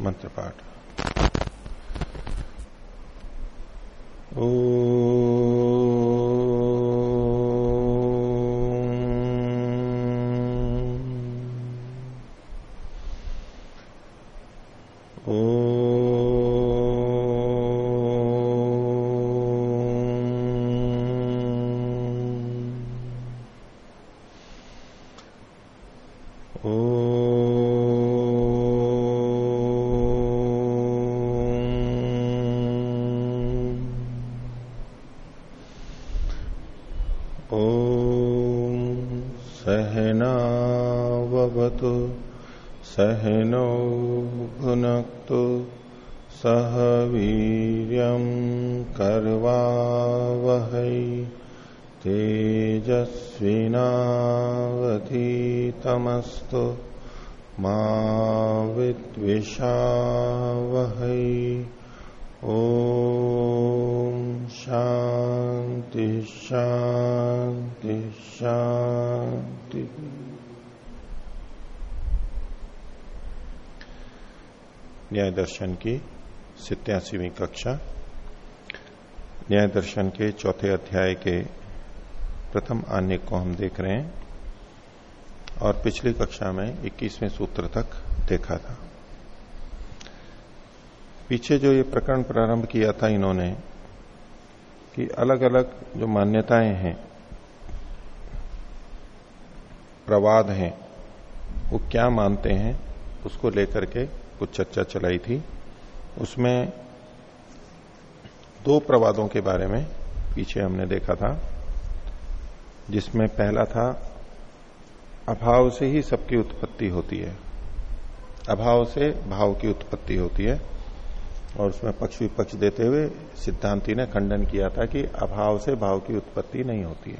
मंत्र पाठ ओ न्याय दर्शन की सितयासीवीं कक्षा। न्याय दर्शन के चौथे अध्याय के प्रथम आन्य को हम देख रहे हैं और पिछली कक्षा में 21वें सूत्र तक देखा था। पीछे जो ये प्रकरण प्रारंभ किया था इन्होंने कि अलग अलग जो मान्यताएँ हैं, प्रवाद हैं, वो क्या मानते हैं, उसको लेकर के कुछ चर्चा चलाई थी। उसमें दो प्रवादों के बारे में पीछे हमने देखा था, जिसमें पहला था, अभाव से ही सबकी उत्पत्ति होती है। अभाव से भाव की उत्पत्ति होती है। और उसमें पक्ष विपक्ष देते हुए सिद्धांति ने खंडन किया था कि अभाव से भाव की उत्पत्ति नहीं होती है।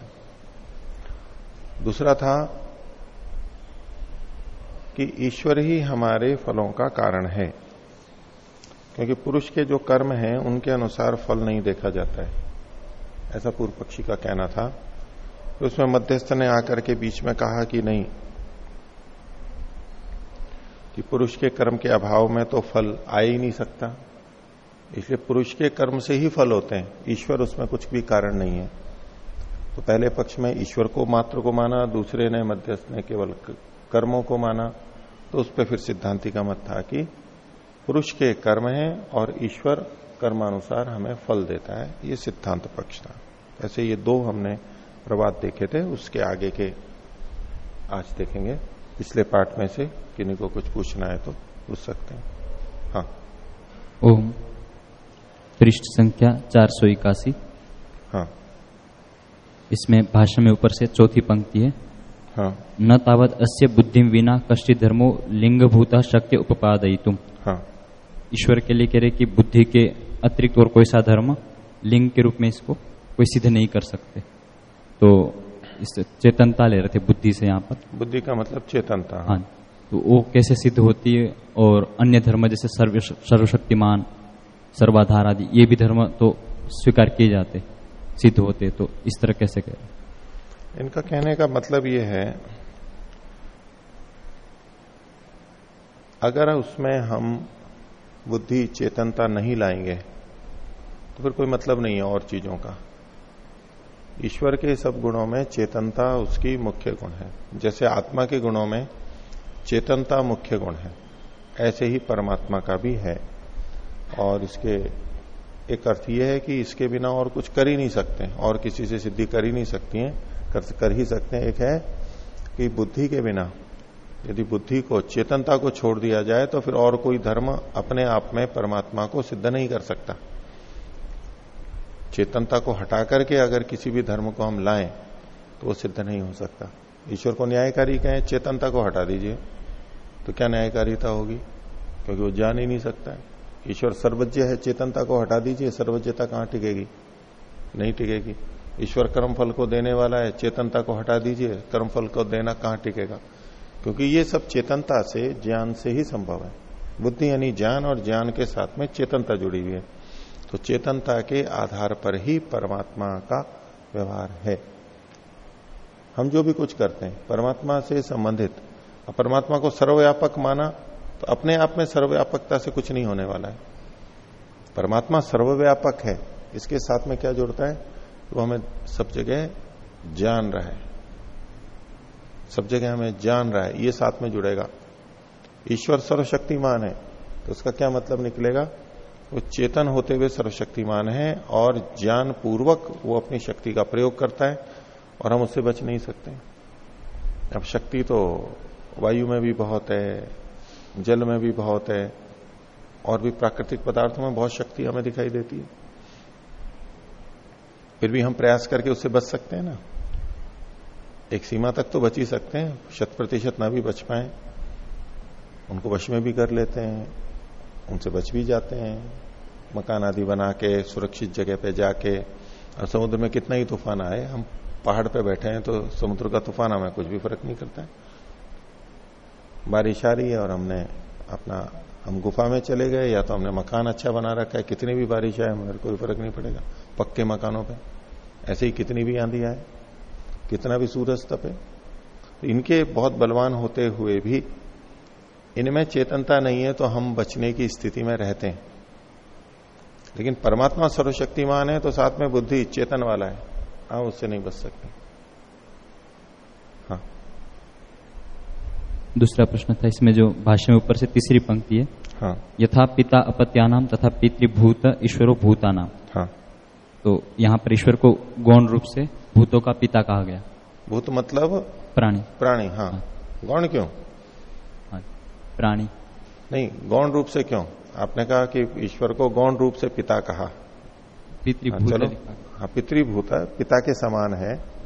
दूसरा था कि ईश्वर ही हमारे फलों का कारण है। क्योंकि पुरुष के जो कर्म हैं, उनके अनुसार फल नहीं देखा जाता है। ऐसा पूर्व पक्षी का कहना था। तो उसमें मध्यस्थ ने आकर के बीच में कहा कि नहीं, कि पुरुष के कर्म के अभाव में तो फल आ ही नहीं सकता। इसलिए पुरुष के कर्म से ही फल होते हैं। ईश्वर उसमें कुछ भी कारण नहीं है। तो पहले पक्ष में ईश्वर को मात्र को माना, दूसरे ने मध्यस्थ ने केवल कर्मों को माना। तो उस पर फिर सिद्धांति का मत था कि पुरुष के कर्म है और ईश्वर कर्मानुसार हमें फल देता है। ये सिद्धांत पक्ष था। ऐसे ये दो हमने प्रवाद देखे थे उसके आगे के आज देखेंगे। पिछले पाठ में से किन्हीं को कुछ पूछना है तो पूछ सकते हैं। हाँ। ओम। पृष्ठ संख्या चार सौ इक्यासी। हाँ। इसमें भाषण में ऊपर से चौथी पंक्ति है। हाँ। न तावत अस्य बुद्धि विना कष्टि धर्मो लिंगभूत शक्य उपादय तुम हाँ। ईश्वर के लिए कह रहे कि बुद्धि के अतिरिक्त और कोई सा धर्म लिंग के रूप में इसको कोई सिद्ध नहीं कर सकते। तो इस चेतनता ले रहे थे बुद्धि से यहाँ पर। बुद्धि का मतलब चेतनता। हाँ तो वो कैसे सिद्ध होती है और अन्य धर्म जैसे सर्व सर्वशक्तिमान सर्वाधार आदि ये भी धर्म तो स्वीकार किए जाते सिद्ध होते तो इस तरह कैसे कह रहे इनका कहने का मतलब ये है, अगर उसमें हम बुद्धि, चेतनता नहीं लाएँगे तो फिर कोई मतलब नहीं है और चीज़ों का। ईश्वर के सब गुणों में चेतनता उसकी मुख्य गुण है। जैसे आत्मा के गुणों में चेतनता मुख्य गुण है, ऐसे ही परमात्मा का भी है। और इसके एक अर्थ यह है कि इसके बिना और कुछ कर ही नहीं सकते, और किसी से सिद्धि कर ही नहीं सकती हैं। कर, कर ही सकते हैं। एक है कि बुद्धि के बिना यदि बुद्धि को चेतनता को छोड़ दिया जाए तो फिर और कोई धर्म अपने आप में परमात्मा को सिद्ध नहीं कर सकता। चेतनता को हटा करके अगर किसी भी धर्म को हम लाएँ तो वो सिद्ध नहीं हो सकता। ईश्वर को न्यायकारी कहें चेतनता को हटा दीजिए तो क्या न्यायकारिता होगी? क्योंकि वो जान ही नहीं सकता है। ईश्वर सर्वज्ञ है चेतनता को हटा दीजिए सर्वज्ञता कहाँ टिकेगी? नहीं टिकेगी। ईश्वर कर्म फल को देने वाला है, चेतनता को हटा दीजिए, कर्मफल को देना कहाँ टिकेगा? क्योंकि ये सब चेतनता से, ज्ञान से ही संभव है। बुद्धि यानी ज्ञान और ज्ञान के साथ में चेतनता जुड़ी हुई है। तो चेतनता के आधार पर ही परमात्मा का व्यवहार है। हम जो भी कुछ करते हैं, परमात्मा से संबंधित परमात्मा को सर्वव्यापक माना तो अपने आप में सर्वव्यापकता से कुछ नहीं होने वाला है। परमात्मा सर्वव्यापक है, इसके साथ में क्या जुड़ता है? वो हमें सब जगह जान रहा है। सब जगह हमें जान रहा है। ये साथ में जुड़ेगा। ईश्वर सर्वशक्तिमान है। तो उसका क्या मतलब निकलेगा? वो चेतन होते हुए सर्वशक्तिमान है और ज्ञान पूर्वक वो अपनी शक्ति का प्रयोग करता है और हम उससे बच नहीं सकते। अब शक्ति तो वायु में भी बहुत है, जल में भी बहुत है और भी प्राकृतिक पदार्थों में बहुत शक्ति हमें दिखाई देती है। फिर भी हम प्रयास करके उससे बच सकते हैं ना। एक सीमा तक तो बच ही सकते हैं। शत प्रतिशत ना भी बच पाए। उनको वश में भी कर लेते हैं। उनसे बच भी जाते हैं। मकान आदि बना के, सुरक्षित जगह पे जाके। और समुद्र में कितना ही तूफ़ान आए, हम पहाड़ पे बैठे हैं तो समुद्र का तूफ़ान हमें कुछ भी फ़र्क नहीं करता है। बारिश आ रही है और हमने अपना, हम गुफा में चले गए या तो हमने मकान अच्छा बना रखा है। कितनी भी बारिश आए, हमें कोई फ़र्क नहीं पड़ेगा। पक्के मकानों पे। ऐसे ही कितनी भी आंधी आए कितना भी सूरज तपे। तो इनके बहुत बलवान होते हुए भी इनमें चेतनता नहीं है तो हम बचने की स्थिति में रहते हैं। लेकिन परमात्मा सर्वशक्तिमान है तो साथ में बुद्धि चेतन वाला है। हाँ उससे नहीं बच सकते। हाँ। दूसरा प्रश्न था इसमें जो भाषा में ऊपर से तीसरी पंक्ति है हाँ। यथा पिता अपत्यानाम तथा पितृभूत ईश्वरो भूतानाम। हाँ। तो यहाँ पर ईश्वर को गौण रूप से भूतों का पिता कहा गया। भूत मतलब? प्राणी। प्राणी हाँ। हाँ। गौण क्यों? हाँ, प्राणी। नहीं गौण रूप से क्यों? आपने कहा कि ईश्वर को गौण रूप से पिता कहा। हाँ, पितृभूत चलो। हाँ पितृभूत पिता के समान है।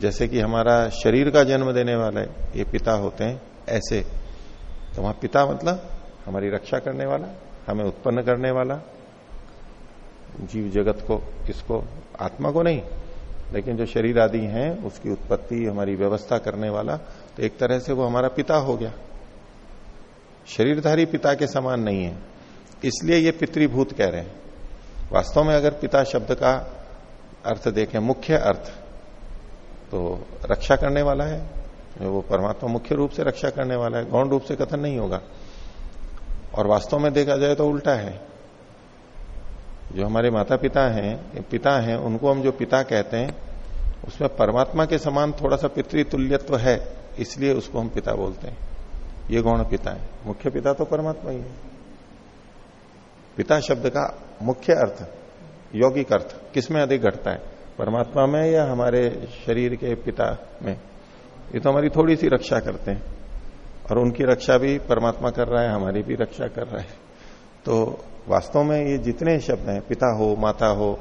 जैसे कि हमारा शरीर का जन्म देने वाले ये पिता होते हैं ऐसे। तो वहाँ पिता मतलब हमारी रक्षा करने वाला हमें उत्पन्न करने वाला जीव जगत को, किसको? आत्मा को नहीं। लेकिन जो शरीर आदि हैं, उसकी उत्पत्ति, हमारी व्यवस्था करने वाला तो एक तरह से वो हमारा पिता हो गया। शरीरधारी पिता के समान नहीं है। इसलिए ये पितृभूत कह रहे हैं। वास्तव में अगर पिता शब्द का अर्थ देखें, मुख्य अर्थ तो रक्षा करने वाला है। वो परमात्मा मुख्य रूप से रक्षा करने वाला है। गौण रूप से कथन नहीं होगा। और वास्तव में देखा जाए तो उल्टा है। जो हमारे माता पिता हैं पिता हैं, उनको हम जो पिता कहते हैं, उसमें परमात्मा के समान थोड़ा सा पितृतुल्यत्व है, इसलिए उसको हम पिता बोलते हैं। ये गौण पिता है। मुख्य पिता तो परमात्मा ही है। पिता शब्द का मुख्य अर्थ, यौगिक अर्थ, किसमें अधिक घटता है? परमात्मा में या हमारे शरीर के पिता में? ये तो हमारी थोड़ी सी रक्षा करते हैं। और उनकी रक्षा भी परमात्मा कर रहा है, हमारी भी रक्षा कर रहा है। तो वास्तव में ये जितने शब्द हैं, पिता हो, माता हो,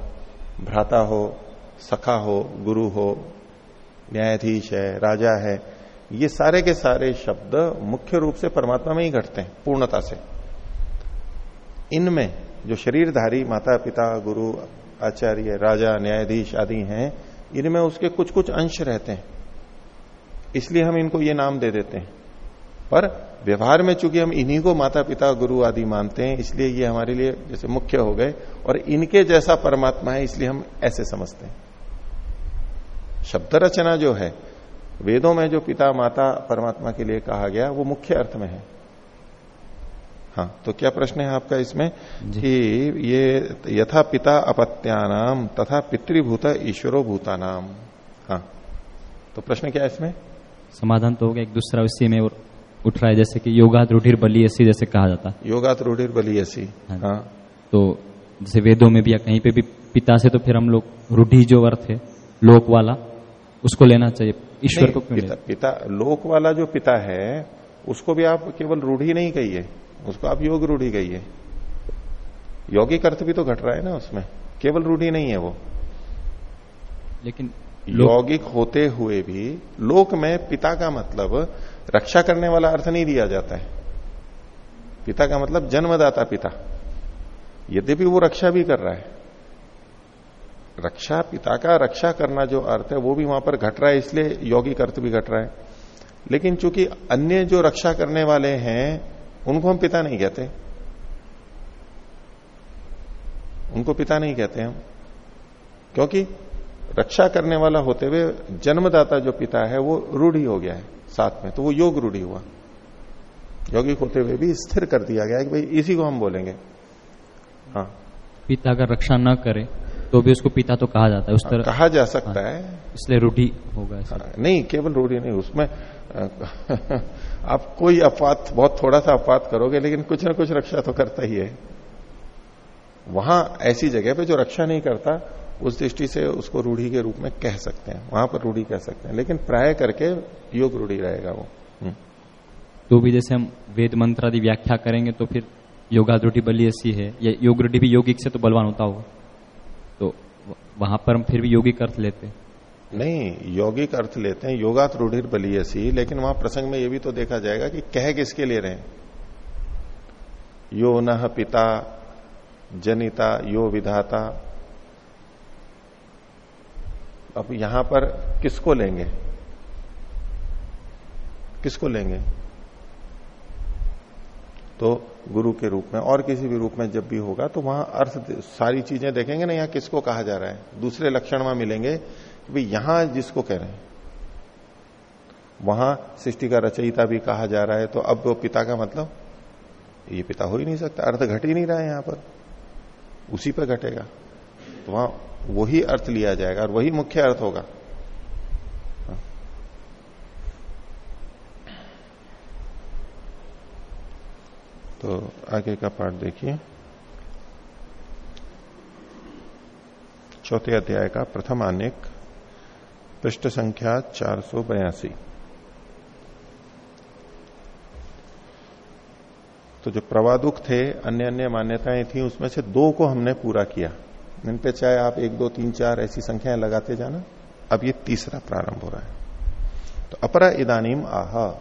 भ्राता हो, सखा हो, गुरु हो, न्यायाधीश है, राजा है, ये सारे के सारे शब्द मुख्य रूप से परमात्मा में ही घटते हैं, पूर्णता से। इनमें जो शरीरधारी माता, पिता, गुरु, आचार्य, राजा, न्यायाधीश आदि हैं, इनमें उसके कुछ कुछ अंश रहते हैं। इसलिए हम इनको ये नाम दे देते हैं। पर व्यवहार में चूँकि हम इन्हीं को माता पिता गुरु आदि मानते हैं इसलिए ये हमारे लिए जैसे मुख्य हो गए और इनके जैसा परमात्मा है इसलिए हम ऐसे समझते हैं। शब्द रचना जो है वेदों में जो पिता माता परमात्मा के लिए कहा गया वो मुख्य अर्थ में है। हाँ तो क्या प्रश्न है आपका इसमें? कि ये यथा पिता अपत्यानाम तथा पितृभूत ईश्वरो भूतानाम। हाँ तो प्रश्न क्या है इसमें? समाधान तो हो गया एक दूसरा विषय में और उठ रहा है जैसे कि योगा रूढ़िर बली ऐसी जैसे कहा जाता। है योगा रूढ़िर बली ऐसी हाँ। हाँ। तो जैसे वेदों में भी या कहीं पे भी पिता से तो फिर हम लोग रूढ़ी जो अर्थ है लोक वाला उसको लेना चाहिए। ईश्वर को क्यों पिता, पिता लोक वाला जो पिता है उसको भी आप केवल रूढ़ी नहीं कहिए उसको आप योग रूढ़ी कहिए। यौगिक अर्थ भी तो घट रहा है ना उसमें केवल रूढ़ी नहीं है वो। लेकिन यौगिक होते हुए भी लोक में पिता का मतलब रक्षा करने वाला अर्थ नहीं दिया जाता है। पिता का मतलब जन्मदाता पिता। यद्यपि वो रक्षा भी कर रहा है। रक्षा, पिता का रक्षा करना जो अर्थ है, वो भी वहाँ पर घट रहा है, इसलिए यौगिक अर्थ भी घट रहा है। लेकिन चूँकि अन्य जो रक्षा करने वाले हैं, उनको हम पिता नहीं कहते। उनको पिता नहीं कहते हम। क्योंकि रक्षा करने वाला होते हुए जन्मदाता जो पिता है, वो रूढ़ी हो गया है। साथ में। तो वो योग रूढ़ी हुआ। यौगिक होते हुए भी स्थिर कर दिया गया कि भाई इसी को हम बोलेंगे। हाँ। पिता का रक्षा न करे तो भी उसको पिता तो कहा जाता है। उस तरह कहा जा सकता हाँ, है। इसलिए रूढ़ी होगा हाँ, नहीं केवल रूढ़ी नहीं उसमें आप कोई अपवाद बहुत थोड़ा सा अपवाद करोगे लेकिन कुछ ना कुछ रक्षा तो करता ही है। वहाँ ऐसी जगह पे जो रक्षा नहीं करता उस दृष्टि से उसको रूढ़ी के रूप में कह सकते हैं। वहाँ पर रूढ़ी कह सकते हैं। लेकिन प्राय करके योग रूढ़ी रहेगा वो। हम्म। तो भी जैसे हम वेद मंत्र आदि व्याख्या करेंगे तो फिर योगा रूढ़ी बली ऐसी है। या योग रूढ़ी भी योगिक से तो बलवान होता हो तो वहाँ पर हम फिर भी योगिक अर्थ लेते हैं। नहीं यौगिक अर्थ लेते हैं। योगात रूढ़िर बली ऐसी लेकिन वहाँ प्रसंग में यह भी तो देखा जाएगा कि कह किसके ले रहे हैं? यो न पिता जनिता यो विधाता अब यहाँ पर किसको लेंगे? किसको लेंगे? तो गुरु के रूप में, और किसी भी रूप में जब भी होगा तो वहाँ अर्थ सारी चीज़ें देखेंगे ना, यहाँ किसको कहा जा रहा है। दूसरे लक्षण वहाँ मिलेंगे कि भाई यहाँ जिसको कह रहे हैं। वहाँ सृष्टि का रचयिता भी कहा जा रहा है तो अब वो पिता का मतलब? ये पिता हो ही नहीं सकता, अर्थ घट ही नहीं रहा है यहाँ पर। उसी पर घटेगा। तो वहाँ वही अर्थ लिया जाएगा और वही मुख्य अर्थ होगा। तो आगे का पाठ देखिए। चौथे अध्याय का प्रथम अनेक पृष्ठ संख्या चार सौ बयासी। तो जो प्रवादुक थे अन्य अन्य मान्यताएँ थी, उसमें से दो को हमने पूरा किया। इन पे चाहे आप एक, दो, तीन, चार ऐसी संख्याएँ लगाते जाना। अब ये तीसरा प्रारंभ हो रहा है। तो अपरा इदानीम आह,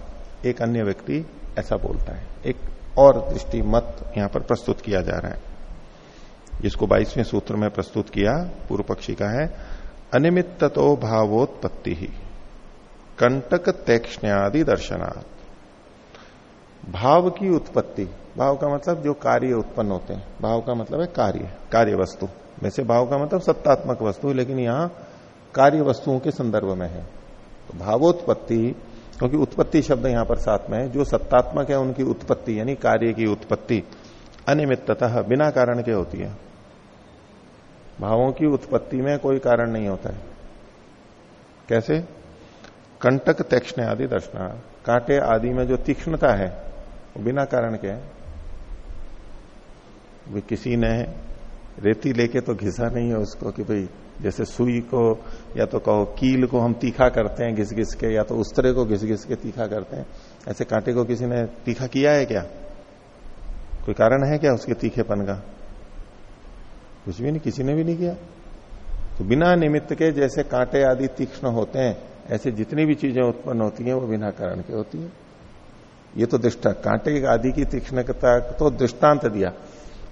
एक अन्य व्यक्ति ऐसा बोलता है। एक और दृष्टि मत यहाँ पर प्रस्तुत किया जा रहा है। जिसको बाईसवें सूत्र में प्रस्तुत किया, पूर्व पक्षी का है अनिमित तो भावोत्पत्ति ही, कंटक तैक्षण्यादि दर्शनात्। भाव की उत्पत्ति, भाव का मतलब जो कार्य उत्पन्न होते हैं। भाव का मतलब है कार्य कार्य वस्तु वैसे भाव का मतलब सत्तात्मक वस्तु लेकिन यहाँ कार्य वस्तुओं के संदर्भ में है। तो भावोत्पत्ति, क्योंकि उत्पत्ति शब्द यहाँ पर साथ में है, जो सत्तात्मक है उनकी उत्पत्ति, यानी कार्य की उत्पत्ति अनियमितः बिना कारण के होती है। भावों की उत्पत्ति में कोई कारण नहीं होता है। कैसे? कंटक तीक्ष्ण आदि दर्शना, कांटे आदि में जो तीक्ष्णता है, वो बिना कारण के है। वे किसी ने रेती लेके तो घिसा नहीं है उसको कि भाई, जैसे सुई को या तो कहो कील को हम तीखा करते हैं घिस घिस के, या तो उस तरह को घिस घिस के तीखा करते हैं। ऐसे कांटे को किसी ने तीखा किया है क्या? कोई कारण है क्या उसके तीखेपन का? कुछ भी नहीं, किसी ने भी नहीं किया। तो बिना निमित्त के जैसे कांटे आदि तीक्ष्ण होते हैं, ऐसे जितनी भी चीज़ें उत्पन्न होती हैं, वो बिना कारण के होती है। ये तो दृष्टा कांटे आदि की तीक्ष्णता तो दृष्टांत दिया।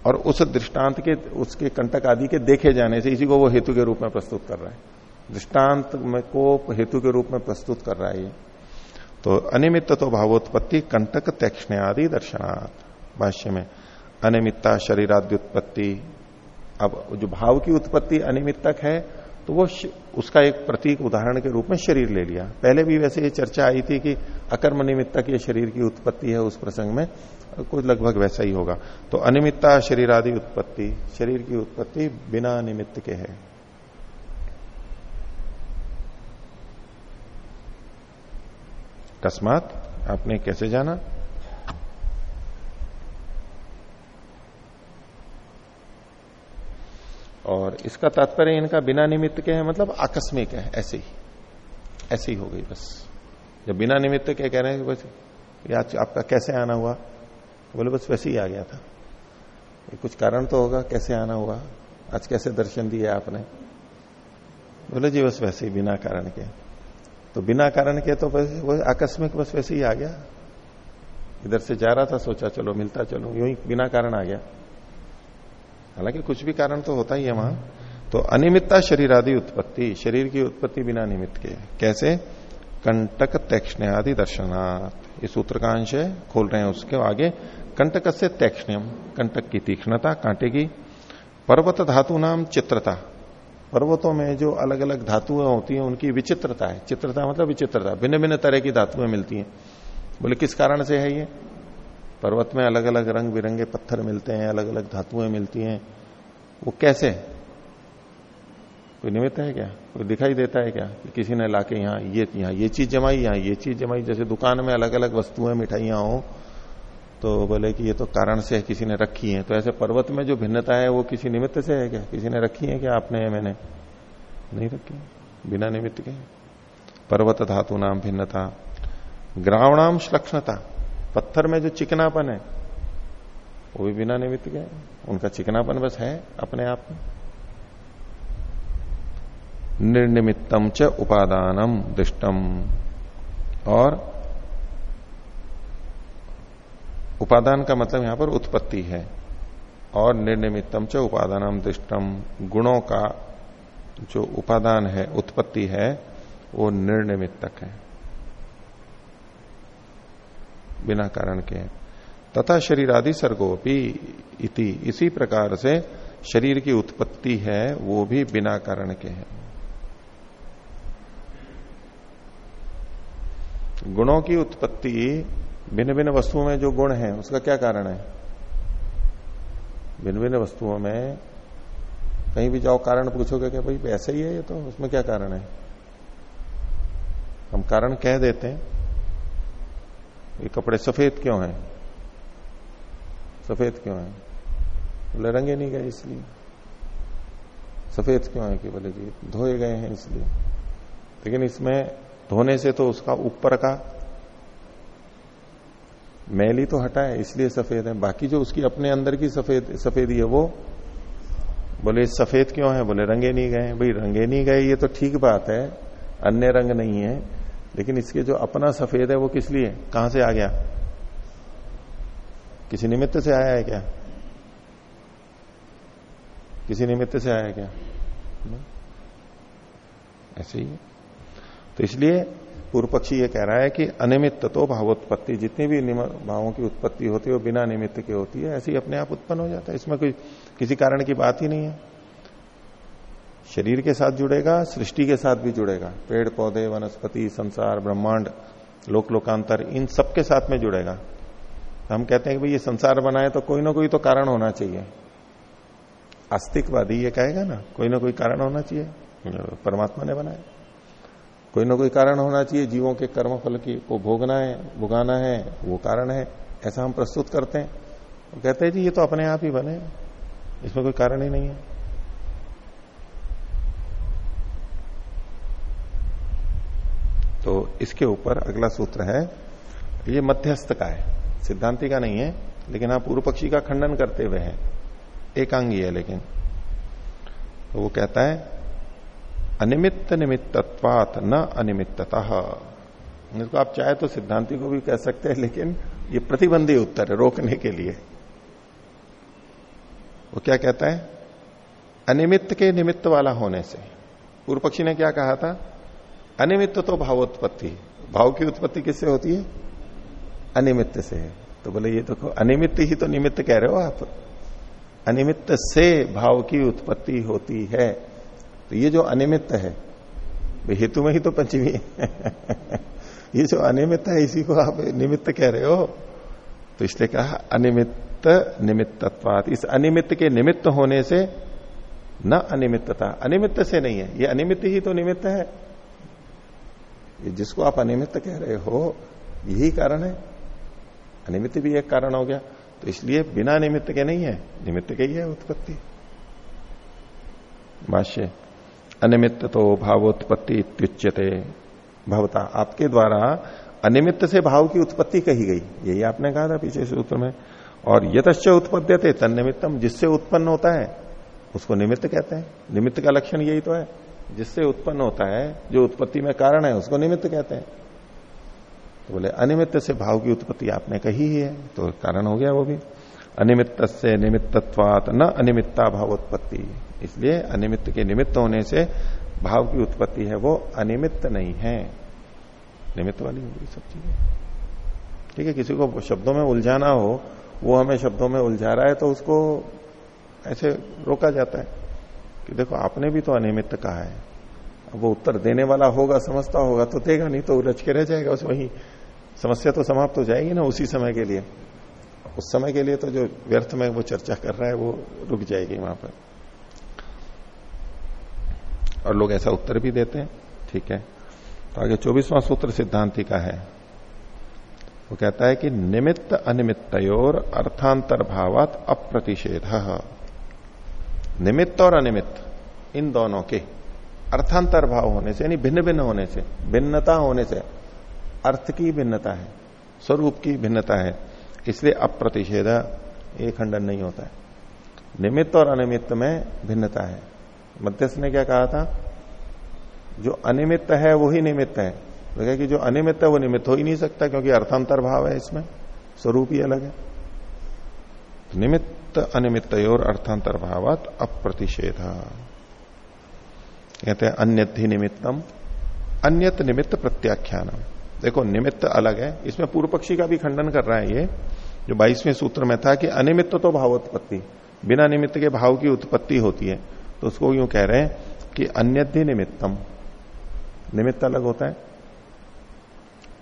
और उस दृष्टांत के, उसके कंटक आदि के देखे जाने से इसी को वो हेतु के रूप में प्रस्तुत कर रहा है। दृष्टांत में को हेतु के रूप में प्रस्तुत कर रहा है ये। तो अनियमित तो भावोत्पत्ति, कंटक तैक्षण आदि दर्शनार्थ भाष्य में। अनियमितता शरीराद्युत्पत्ति। अब जो भाव की उत्पत्ति अनिमित्तक है तो वो उसका एक प्रतीक उदाहरण के रूप में शरीर ले लिया। पहले भी वैसे ये चर्चा आई थी कि अकर्म निमित्तक ये शरीर की उत्पत्ति है, उस प्रसंग में कुछ लगभग वैसा ही होगा। तो अनिमित्ता शरीर आदि उत्पत्ति, शरीर की उत्पत्ति बिना निमित्त के है। अकस्मात आपने कैसे जाना? और इसका तात्पर्य इनका बिना निमित्त के है मतलब आकस्मिक है, ऐसे ही। ऐसे ही हो गई बस। जब बिना निमित्त के कह रहे हैं बस आज आपका कैसे आना हुआ? बोले, बस वैसे ही आ गया था। कुछ कारण तो होगा, कैसे आना हुआ? आज कैसे दर्शन दिए आपने? बोले, जी, बस वैसे ही, बिना कारण के। तो बिना कारण के तो बस, वो आकस्मिक बस वैसे ही आ गया। इधर से जा रहा था, सोचा, चलो, मिलता चलो। यूँ ही बिना कारण आ गया। हालाँकि कुछ भी कारण तो होता ही है वहाँ। तो अनियमितता शरीर आदि उत्पत्ति, शरीर की उत्पत्ति बिना निमित्त के। कैसे? कंटक तैक्षण आदि दर्शनात्। इस सूत्र का अंश है, खोल रहे हैं उसके आगे। कंटक से तैक्षण्यम कंटक की तीक्ष्णता, कांटे की। पर्वत धातु नाम चित्रता। पर्वतों में जो अलग अलग धातुएँ होती हैं, उनकी विचित्रता है। चित्रता मतलब विचित्रता। भिन्न भिन्न तरह की धातुएँ मिलती हैं। बोले, किस कारण से है ये? पर्वत में अलग अलग रंग बिरंगे पत्थर मिलते हैं अलग अलग धातुएँ मिलती हैं। वो कैसे? कोई निमित्त है क्या? कोई दिखाई देता है क्या कि किसी ने लाके यहाँ ये यहाँ ये चीज़ जमाई, यहाँ ये चीज़ जमाई? जैसे दुकान में अलग अलग वस्तुएँ मिठाइयाँ हो तो बोले कि ये तो कारण से है, किसी ने रखी है। तो ऐसे पर्वत में जो भिन्नता है, वो किसी निमित्त से है क्या? किसी ने रखी है क्या आपने मैंने? नहीं रखी। बिना निमित्त के। पर्वत धातु नाम भिन्नता। ग्रावणाम श्लक्षणता पत्थर में जो चिकनापन है, वो भी बिना निमित्त के उनका चिकनापन बस है अपने आप में। निर्निमित्तम च उपादानम दृष्टम। और उपादान का मतलब यहाँ पर उत्पत्ति है। और निर्निमित्तम च उपादानम दृष्टम। गुणों का जो उपादान है, उत्पत्ति है, वो निर्निमित्तक है। बिना कारण के तथा शरीर आदि सर्गोपी इति। इसी प्रकार से शरीर की उत्पत्ति है, वो भी बिना कारण के है। गुणों की उत्पत्ति भिन्न भिन्न वस्तुओं में जो गुण है, उसका क्या कारण है? भिन्न भिन्न वस्तुओं में कहीं भी जाओ, कारण पूछोगे क्या भाई, ऐसा ही है ये तो उसमें क्या कारण है? हम कारण कह देते हैं। ये कपड़े सफ़ेद क्यों हैं? सफ़ेद क्यों है? बोले रंगे नहीं गए इसलिए। सफ़ेद क्यों है कि बोले जी धोए गए हैं इसलिए? लेकिन इसमें धोने से तो उसका ऊपर का मैली तो हटा है, इसलिए सफ़ेद है। बाकी जो उसकी अपने अंदर की सफ़ेद, सफेदी है वो, बोले सफ़ेद क्यों है? बोले रंगे नहीं गए भाई, रंगे नहीं गए, ये तो ठीक बात है। अन्य रंग नहीं है। लेकिन इसके जो अपना सफ़ेद है, वो किस लिए? कहाँ से आ गया? किसी निमित्त से आया है क्या? किसी निमित्त से आया है क्या? ऐसे ही है। तो इसलिए पूर्व पक्षी ये कह रहा है कि अनिमित्त तो भावोत्पत्ति, जितनी भी भावों की उत्पत्ति होती है, वो बिना निमित्त के होती है, ऐसे ही अपने आप उत्पन्न हो जाता है। इसमें कोई, किसी कारण की बात ही नहीं है। शरीर के साथ जुड़ेगा, सृष्टि के साथ भी जुड़ेगा। पेड़, पौधे, वनस्पति, संसार, ब्रह्मांड, लोक, लोकांतर, इन सबके साथ में जुड़ेगा। तो हम कहते हैं कि भाई ये संसार बनाए तो कोई ना कोई तो कारण होना चाहिए। आस्तिकवादी ये कहेगा ना, कोई ना कोई कारण होना चाहिए। परमात्मा ने बनाया। कोई ना कोई कारण होना चाहिए, जीवों के कर्म फल की, को भोगना है, भुगाना है, वो कारण है, ऐसा हम प्रस्तुत करते हैं। कहते हैं जी, ये तो अपने आप ही बने इसमें कोई कारण ही नहीं है। तो इसके ऊपर अगला सूत्र है, ये मध्यस्थ का है, सिद्धांति का नहीं है, लेकिन आप पूर्व पक्षी का खंडन करते हुए हैं, एकांगी है लेकिन। तो वो कहता है, अनिमित्त निमित्तत्वात न अनिमित्तता। इसको आप चाहे तो सिद्धांति को भी कह सकते हैं, लेकिन ये प्रतिबंधी उत्तर है, रोकने के लिए। वो क्या कहता है, अनिमित्त के निमित्त वाला होने से। पूर्व पक्षी ने क्या कहा था? अनिमित्त तो भावोत्पत्ति भाव की उत्पत्ति किससे होती है? अनिमित्त से है। तो बोले, ये देखो तो अनिमित्त ही तो निमित्त कह रहे हो आप। अनिमित्त से भाव की उत्पत्ति होती है। तो ये जो अनिमित्त है हेतु में ही तो पंचमी ये जो अनिमित्त है, इसी को आप निमित्त कह रहे हो। तो इसलिए कहा, अनिमित्त निमित्तत्वात। इस अनिमित्त के निमित्त होने से न अनिमित्तता। अनिमित्त से नहीं है। ये अनिमित्त ही तो निमित्त है। ये जिसको आप अनिमित्त कह रहे हो, यही कारण है। अनिमित्त भी एक कारण हो गया। तो इसलिए बिना निमित्त के नहीं है, निमित्त के ही है उत्पत्ति। भाष्य, अनिमित्त तो भावोत्पत्ति इत्युच्यते। भवता, आपके द्वारा अनिमित्त से भाव की उत्पत्ति कही गई। यही आपने कहा था पीछे सूत्र में। और यतश्च तन निमित्तम जिससे उत्पन्न होता है, उसको निमित्त कहते हैं। निमित्त का लक्षण यही तो है। जिससे उत्पन्न होता है, जो उत्पत्ति में कारण है, उसको निमित्त कहते हैं। तो बोले, अनिमित्त से भाव की उत्पत्ति आपने कही ही है तो कारण हो गया वो भी। अनिमित्त से निमित्तत्वात न अनिमित्ता भाव उत्पत्ति इसलिए अनिमित्त के निमित्त होने से भाव की उत्पत्ति है, वो अनिमित्त नहीं है। निमित्त वाली होगी सब चीज़ें। ठीक है, किसी को शब्दों में उलझाना हो, वो हमें शब्दों में उलझा रहा है तो उसको ऐसे रोका जाता है। कि देखो, आपने भी तो अनियमित कहा है। अब वो उत्तर देने वाला होगा, समझता होगा तो देगा, नहीं तो उलझ के रह जाएगा, उस वही समस्या तो समाप्त हो जाएगी ना उसी समय के लिए। उस समय के लिए तो जो व्यर्थ में वो चर्चा कर रहा है, वो रुक जाएगी वहाँ पर। और लोग ऐसा उत्तर भी देते हैं, ठीक है। तो आगे चौबीसवां सूत्र सिद्धांति का है। वो कहता है कि निमित्त अनिमित्तोर अर्थांतर भावात अप्रतिषेध। निमित्त और अनिमित्त, इन दोनों के अर्थांतर भाव होने से, यानी भिन्न भिन्न होने से, भिन्नता होने से, अर्थ की भिन्नता है, स्वरूप की भिन्नता है, इसलिए अप्रतिषेध ये खंडन नहीं होता है। निमित्त और अनिमित्त में भिन्नता है। मध्यस्थ ने क्या कहा था? जो अनिमित्त है, वो ही निमित्त है। तो कि जो अनिमित्त है, वो निमित्त हो ही नहीं सकता, क्योंकि अर्थांतर भाव है इसमें, स्वरूप ही अलग है। तो निमित्त अनिमित्त और अर्थांतर अप्रतिषेध। कहते हैं अन्य निमित्तम, अन्यत निमित्त प्रत्याख्यान देखो, निमित्त अलग है। इसमें पूर्व पक्षी का भी खंडन कर रहा है ये, जो बाईसवें सूत्र में था कि अनिमित्त तो भावोत्पत्ति, बिना निमित्त के भाव की उत्पत्ति होती है। तो उसको यूँ कह रहे हैं कि अन्य निमित्तम। निमित्त अलग होता है।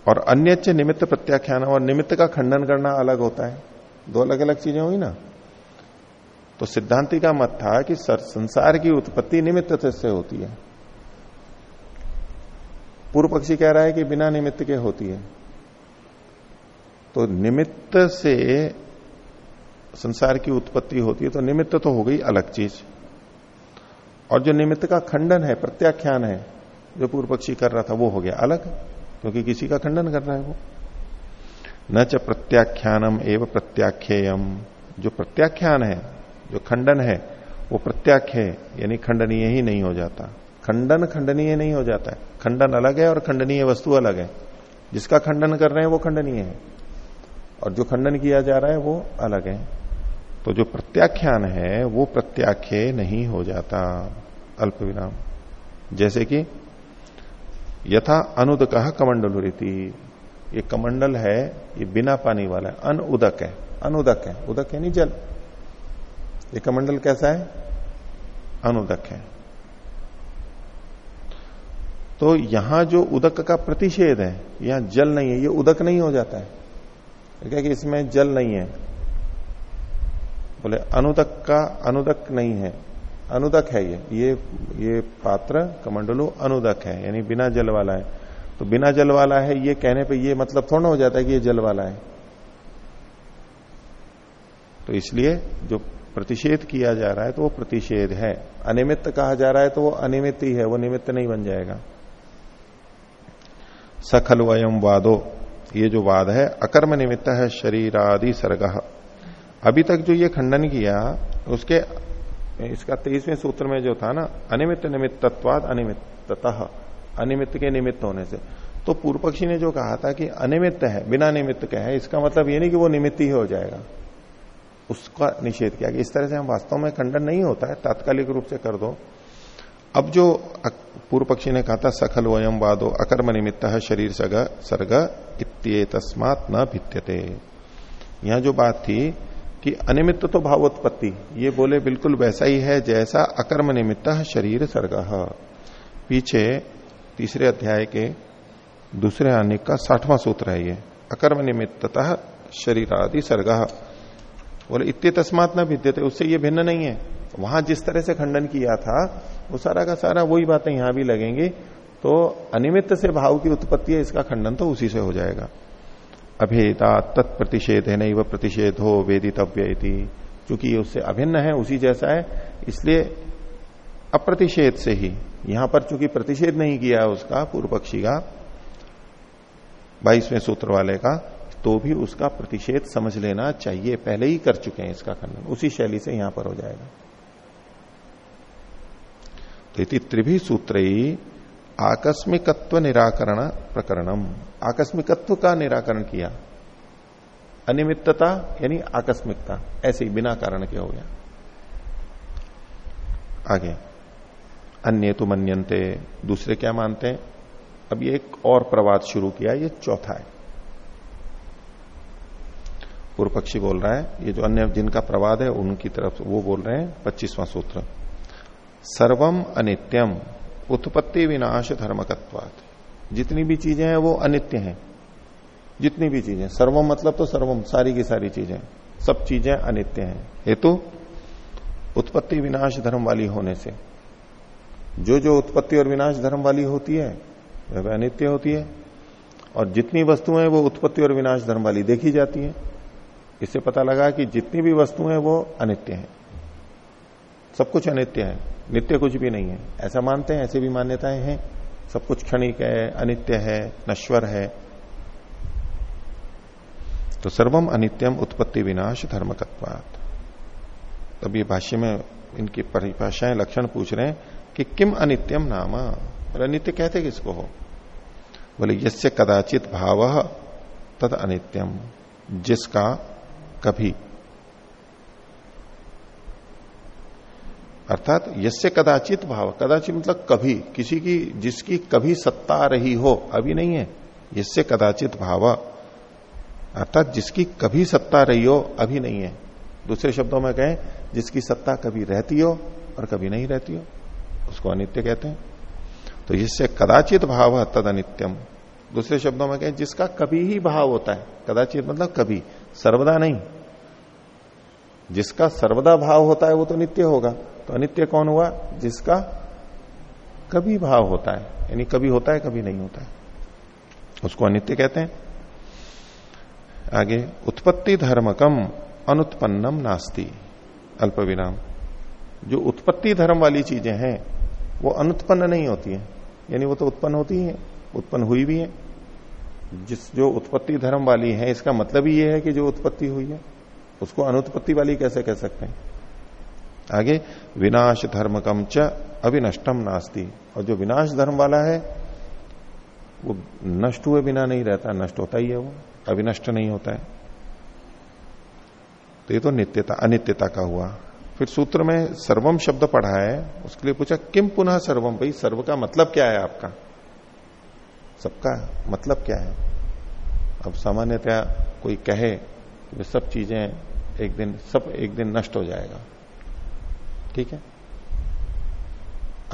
और अन्य निमित्त प्रत्याख्यान और निमित्त का खंडन करना अलग होता है। दो अलग अलग चीज़ें हुई ना? तो सिद्धांति का मत था कि संसार की उत्पत्ति निमित्त से होती है। पूर्व पक्षी कह रहा है कि बिना निमित्त के होती है। तो निमित्त से संसार की उत्पत्ति होती है तो निमित्त तो हो गई अलग चीज़। और जो निमित्त का खंडन है, प्रत्याख्यान है, जो पूर्व पक्षी कर रहा था, वो हो गया अलग, क्योंकि किसी का खंडन कर रहा है वो। न च प्रत्याख्यानम एवं प्रत्याख्येयम। जो प्रत्याख्यान है जो खंडन है, वो प्रत्याख्य यानी खंडनीय ही नहीं हो जाता। खंडन खंडनीय नहीं हो जाता है। खंडन अलग है और खंडनीय वस्तु अलग है। जिसका खंडन कर रहे हैं, वो खंडनीय है। और जो खंडन किया जा रहा है, वो अलग है। तो जो प्रत्याख्यान है, वो प्रत्याख्य नहीं हो जाता। अल्प विराम। जैसे कि, यथा अनुद कहा कमंडल रीति ये कमंडल है, ये बिना पानी वाला है। अन उदक है। अनुदक है। उदक है नहीं जल। ये कमंडल कैसा है? अनुदक है। तो यहाँ जो उदक का प्रतिषेध है, यहाँ जल नहीं है, ये उदक नहीं हो जाता है। क्या कि इसमें जल नहीं है। बोले, अनुदक का अनुदक नहीं है। अनुदक है ये। ये ये पात्र कमंडलू अनुदक है, यानी बिना जल वाला है। तो बिना जल वाला है, ये कहने पे ये मतलब थोड़ा हो जाता है कि ये जल वाला है। तो इसलिए जो प्रतिषेध किया जा रहा है तो वो प्रतिषेध है। अनिमित्त कहा जा रहा है तो वो अनिमित ही है, वो निमित्त नहीं बन जाएगा। सखल वयम वादो, ये जो वाद है, अकर्म निमित्त है शरीरादि सर्ग। अभी तक जो ये खंडन किया, उसके, इसका तेईसवें सूत्र में जो था ना अनिमित निमित्तत्वाद अनिमित्तः अनिमित्त के निमित्त होने से। तो पूर्व पक्षी ने जो कहा था कि अनिमित्त है, बिना निमित्त के है इसका मतलब ये नहीं कि वो निमित्त ही हो जाएगा। उसका निषेध किया कि इस तरह से हम वास्तव में खंडन नहीं होता है, तात्कालिक रूप से कर दो। अब जो पूर्व पक्षी ने कहा था सखल वयम वादो अकर्म निमित्त शरीर सग, सर्ग इत्ये न भित्यते यहाँ जो बात थी कि अनिमित्त तो भावोत्पत्ति, ये बोले बिल्कुल वैसा ही है जैसा अकर्म निमित्त शरीर सर्ग। पीछे तीसरे अध्याय के दूसरे आने का साठवां सूत्र है ये। अकर्म निमित्तः शरीर आदि सर्ग। बोले, इतने तस्मात न भिद्यते, उससे ये भिन्न नहीं है। वहाँ जिस तरह से खंडन किया था, वो सारा का सारा वही बातें यहाँ भी लगेंगी। तो अनिमित्त से भाव की उत्पत्ति है, इसका खंडन तो उसी से हो जाएगा। अभेदा तत्प्रतिषेध है नहीं वह प्रतिषेध हो वेदितव्य चूँकि ये उससे अभिन्न है, उसी जैसा है, इसलिए अप्रतिषेध से ही, यहाँ पर चूँकि प्रतिषेध नहीं किया है उसका पूर्व पक्षी का, बाईसवें सूत्र वाले का तो भी उसका प्रतिषेध समझ लेना चाहिए। पहले ही कर चुके हैं इसका खंडन। उसी शैली से यहाँ पर हो जाएगा। तो त्रिभी सूत्र आकस्मिकत्व निराकरण प्रकरणम। आकस्मिकत्व का निराकरण किया। अनियमितता यानी आकस्मिकता, ऐसे ही बिना कारण के हो गया। आगे। अन्य तो मन्यंते दूसरे क्या मानते हैं? अब ये एक और प्रवाद शुरू किया, ये चौथा है। पूर्व पक्षी बोल रहा है, ये जो अन्य जिनका प्रवाद है, उनकी तरफ़ वो बोल रहे हैं, पच्चीसवां सूत्र। सर्वम अनित्यम, उत्पत्ति विनाश धर्मकत्वात। जितनी भी चीज़ें हैं, वो अनित्य हैं। जितनी भी चीज़ें, सर्वम मतलब तो सर्वम, सारी की सारी चीज़ें। सब चीज़ें अनित्य हैं। हेतु, उत्पत्ति विनाश धर्म वाली होने से। जो जो उत्पत्ति और विनाश धर्म वाली होती है, वह अनित्य होती है। और जितनी वस्तुएँ वो उत्पत्ति और विनाश धर्म वाली देखी जाती है। इससे पता लगा कि जितनी भी वस्तुएँ वो अनित्य हैं। सब कुछ अनित्य है। नित्य कुछ भी नहीं है। ऐसा मानते हैं, ऐसे भी मान्यताएँ हैं। सब कुछ क्षणिक है, अनित्य है, नश्वर है। तो सर्वम अनित्यम उत्पत्ति विनाश धर्मकत्वात तब ये भाष्य में इनकी परिभाषाएँ, लक्षण पूछ रहे हैं कि किम अनित्यम नाम? और अनित्य कहते किसको हो? बोले, यस्य कदाचित भाव तद अनित्यम, जिसका कभी। अर्थात यसे कदाचित भाव, कदाचित मतलब कभी, किसी की, जिसकी कभी सत्ता रही हो, अभी नहीं है। यस्य कदाचित भाव। अर्थात जिसकी कभी सत्ता रही हो, अभी नहीं है। दूसरे शब्दों में कहें, जिसकी सत्ता कभी रहती हो और कभी नहीं रहती हो, उसको अनित्य कहते हैं। तो इससे कदाचित भाव तद अनित्यम दूसरे शब्दों में कहें, जिसका कभी ही भाव होता है, कदाचित मतलब कभी, सर्वदा नहीं। जिसका सर्वदा भाव होता है वो तो नित्य होगा। तो अनित्य कौन हुआ? जिसका कभी भाव होता है। यानी कभी होता है, कभी नहीं होता है। उसको अनित्य कहते हैं। आगे, उत्पत्ति धर्मकम अनुत्पन्नम नास्ती। अल्प विराम जो उत्पत्ति धर्म वाली चीज़ें हैं, वो अनुत्पन्न नहीं होती है। यानी वो तो उत्पन्न होती है, उत्पन्न हुई भी है। जिस जो उत्पत्ति धर्म वाली है, इसका मतलब ये है कि जो उत्पत्ति हुई है। उसको अनुत्पत्ति वाली कैसे कह सकते हैं? आगे, विनाश धर्म कम च अविनष्टम नास्ती। और जो विनाश धर्म वाला है, वो नष्ट हुए बिना नहीं रहता, नष्ट होता ही है वो, अविनष्ट नहीं होता है। तो ये तो नित्यता, अनित्यता का हुआ। फिर सूत्र में सर्वम शब्द पढ़ा है, उसके लिए पूछा, किम पुनः सर्वम? भाई, सर्व का मतलब क्या है आपका? सबका मतलब क्या है? अब सामान्यतया कोई कहे कि सब चीज़ें एक दिन, सब एक दिन नष्ट हो जाएगा। ठीक है?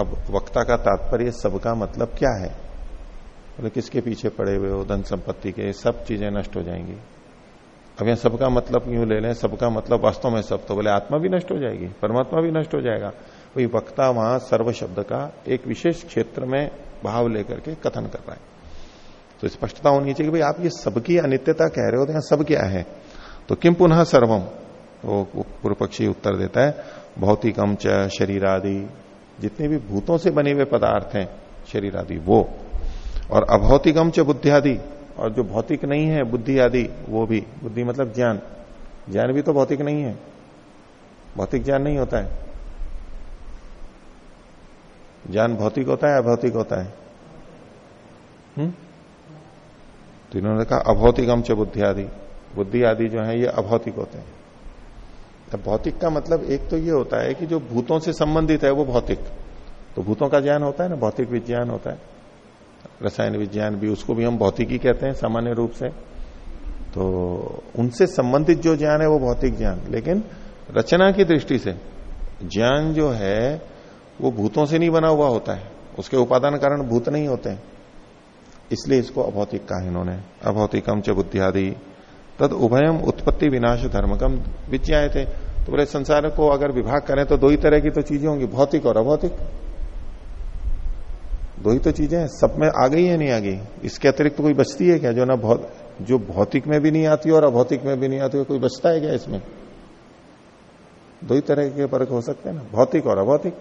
अब वक्ता का तात्पर्य, सबका मतलब क्या है? बोले, किसके पीछे पड़े हुए हो, धन संपत्ति के? सब चीज़ें नष्ट हो जाएँगी। अब यहाँ सबका मतलब क्यों ले लें? सबका मतलब वास्तव में सब। तो बोले, आत्मा भी नष्ट हो जाएगी, परमात्मा भी नष्ट हो जाएगा। वही वक्ता वहाँ सर्व शब्द का एक विशेष क्षेत्र में भाव लेकर के कथन कर रहा है। तो स्पष्टता होनी चाहिए कि भाई, आप ये सबकी अनित्यता कह रहे हो तो यहाँ सब क्या है? तो किम पुनः सर्वम वो पूर्व पक्षी उत्तर देता है भौतिकम च शरीर आदि जितने भी भूतों से बने हुए पदार्थ हैं शरीर आदि वो। और अभौतिकम च बुद्धि आदि और जो भौतिक नहीं है बुद्धि आदि वो भी। बुद्धि मतलब ज्ञान। ज्ञान भी तो भौतिक नहीं है। भौतिक ज्ञान नहीं होता है। ज्ञान भौतिक होता है, अभौतिक होता है। हम्म? तो इन्होंने कहा अभौतिकम च बुद्धि आदि बुद्धि आदि जो है, ये अभौतिक होते हैं। तो भौतिक का मतलब एक तो ये होता है कि जो भूतों से संबंधित है, वो भौतिक। तो भूतों का ज्ञान होता है ना, भौतिक विज्ञान होता है। रसायन विज्ञान भी, उसको भी हम भौतिकी कहते हैं, सामान्य रूप से। तो उनसे संबंधित जो ज्ञान है, वो भौतिक ज्ञान। लेकिन रचना की दृष्टि से, ज्ञान जो है, वो भूतों से नहीं बना हुआ होता है। उसके उपादान कारण भूत नहीं होते हैं। इसलिए इसको अभौतिक कहा इन्होंने। अभौतिकम च बुद्धि आदि तद उभयम उत्पत्ति विनाश धर्मकम विज्ञाए थे तो बोले, संसार को अगर विभाग करें तो दो ही तरह की तो चीज़ें होंगी, भौतिक और अभौतिक। दो ही तो चीज़ें हैं, सब में आ गई है, नहीं आ गई इसके अतिरिक्त तो कोई बचती है क्या? जो ना बहुत जो भौतिक में भी नहीं आती और अभौतिक में भी नहीं आती, कोई बचता है क्या इसमें? दो ही तरह के फ़र्क हो सकते हैं ना। भौतिक और अभौतिक।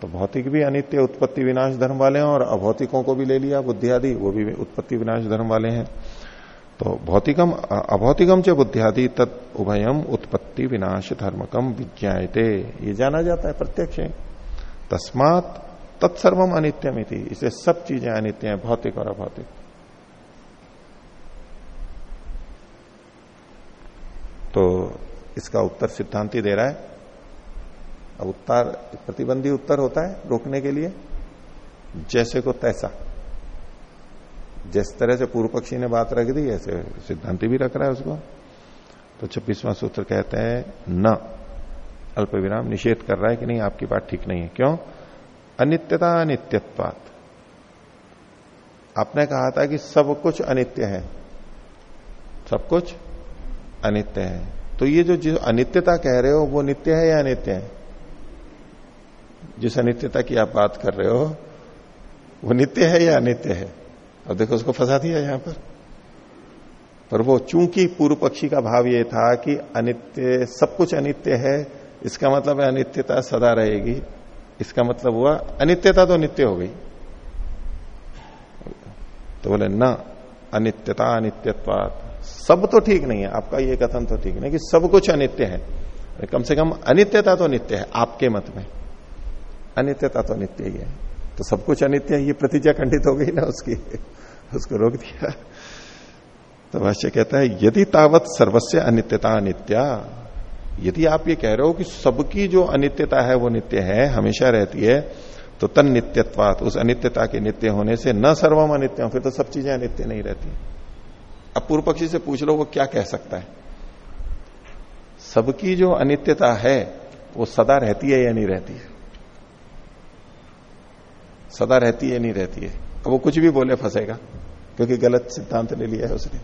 तो भौतिक भी अनित्य उत्पत्ति विनाश धर्म वाले हैं और अभौतिकों को भी ले लिया, बुद्धि आदि, वो भी उत्पत्ति विनाश धर्म वाले हैं। तो भौतिकम अभौतिकम च बुद्धियादि तत् उभयम उत्पत्ति विनाश धर्मकम विज्ञाते ये जाना जाता है प्रत्यक्ष। तस्मात तत्सर्वम अनित्यम इसे सब चीज़ें अनित्य हैं, भौतिक और अभौतिक। तो इसका उत्तर सिद्धांति दे रहा है। अब उत्तर, प्रतिबंधी उत्तर होता है रोकने के लिए। जैसे को तैसा। जिस तरह से पूर्व पक्षी ने बात रख दी, ऐसे सिद्धांति भी रख रहा है उसको। तो छब्बीसवां सूत्र कहते हैं, न। अल्प विराम निषेध कर रहा है कि नहीं, आपकी बात ठीक नहीं है। क्यों? अनित्यता अनित्यत्वात। आपने कहा था कि सब कुछ अनित्य है। सब कुछ अनित्य है। तो ये जो जो अनित्यता कह रहे हो, वो नित्य है या अनित्य है? जिस अनित्यता की आप बात कर रहे हो, वो नित्य है या अनित्य है? अब देखो उसको फंसा दिया यहाँ पर। पर वो चूँकि पूर्व पक्षी का भाव ये था कि अनित्य, सब कुछ अनित्य है, इसका मतलब है अनित्यता सदा रहेगी। इसका मतलब हुआ अनित्यता तो नित्य हो गई। तो बोले, न, अनित्यता अनित्यत्वात। सब तो ठीक नहीं है, आपका ये कथन तो ठीक नहीं कि सब कुछ अनित्य है। कम से कम अनित्यता तो नित्य है, आपके मत में। अनित्यता तो नित्य ही है। तो सब कुछ अनित्य है, ये प्रतिज्ञा खंडित हो गई ना उसकी, उसको रोक दिया। तो भाष्य कहता है, यदि तावत सर्वस्व अनित्यता अनित्या, यदि आप ये कह रहे हो कि सबकी जो अनित्यता है वो नित्य है, हमेशा रहती है तो तन नित्यत्वात, उस अनित्यता के नित्य होने से न सर्वम अनित्य, फिर तो सब चीज़ें अनित्य नहीं रहती। अब पूर्व पक्षी से पूछ लो, वो क्या कह सकता है? सबकी जो अनित्यता है, वो सदा रहती है या नहीं रहती है? सदा रहती है, नहीं रहती है। अब वो कुछ भी बोले, फंसेगा, क्योंकि गलत सिद्धांत ले लिया है उसने।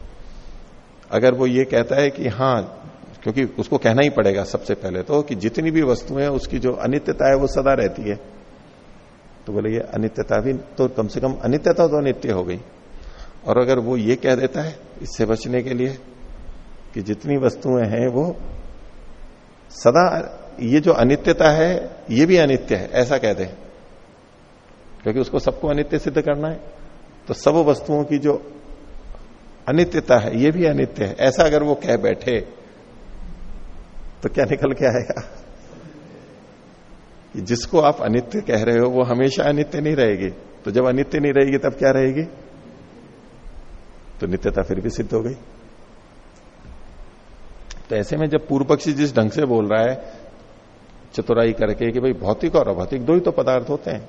अगर वो ये कहता है कि हाँ क्योंकि उसको कहना ही पड़ेगा सबसे पहले तो कि जितनी भी वस्तुएँ हैं, उसकी जो अनित्यता है, वो सदा रहती है। तो बोले, ये अनित्यता भी तो कम से कम अनित्यता तो नित्य हो गई। और अगर वो ये कह देता है इससे बचने के लिए कि जितनी वस्तुएँ हैं, वो सदा, ये जो अनित्यता है, ये भी अनित्य है, ऐसा कह दे। क्योंकि उसको सबको अनित्य सिद्ध करना है। तो सब वस्तुओं की जो अनित्यता है, ये भी अनित्य है। ऐसा अगर वो कह बैठे तो क्या निकल के आएगा? कि जिसको आप अनित्य कह रहे हो, वो हमेशा अनित्य नहीं रहेगी। तो जब अनित्य नहीं रहेगी, तब क्या रहेगी? तो नित्यता फिर भी सिद्ध हो गई। तो ऐसे में जब पूर्व पक्षी जिस ढंग से बोल रहा है, चतुराई करके कि भाई भौतिक और अभौतिक, दो ही तो पदार्थ होते हैं।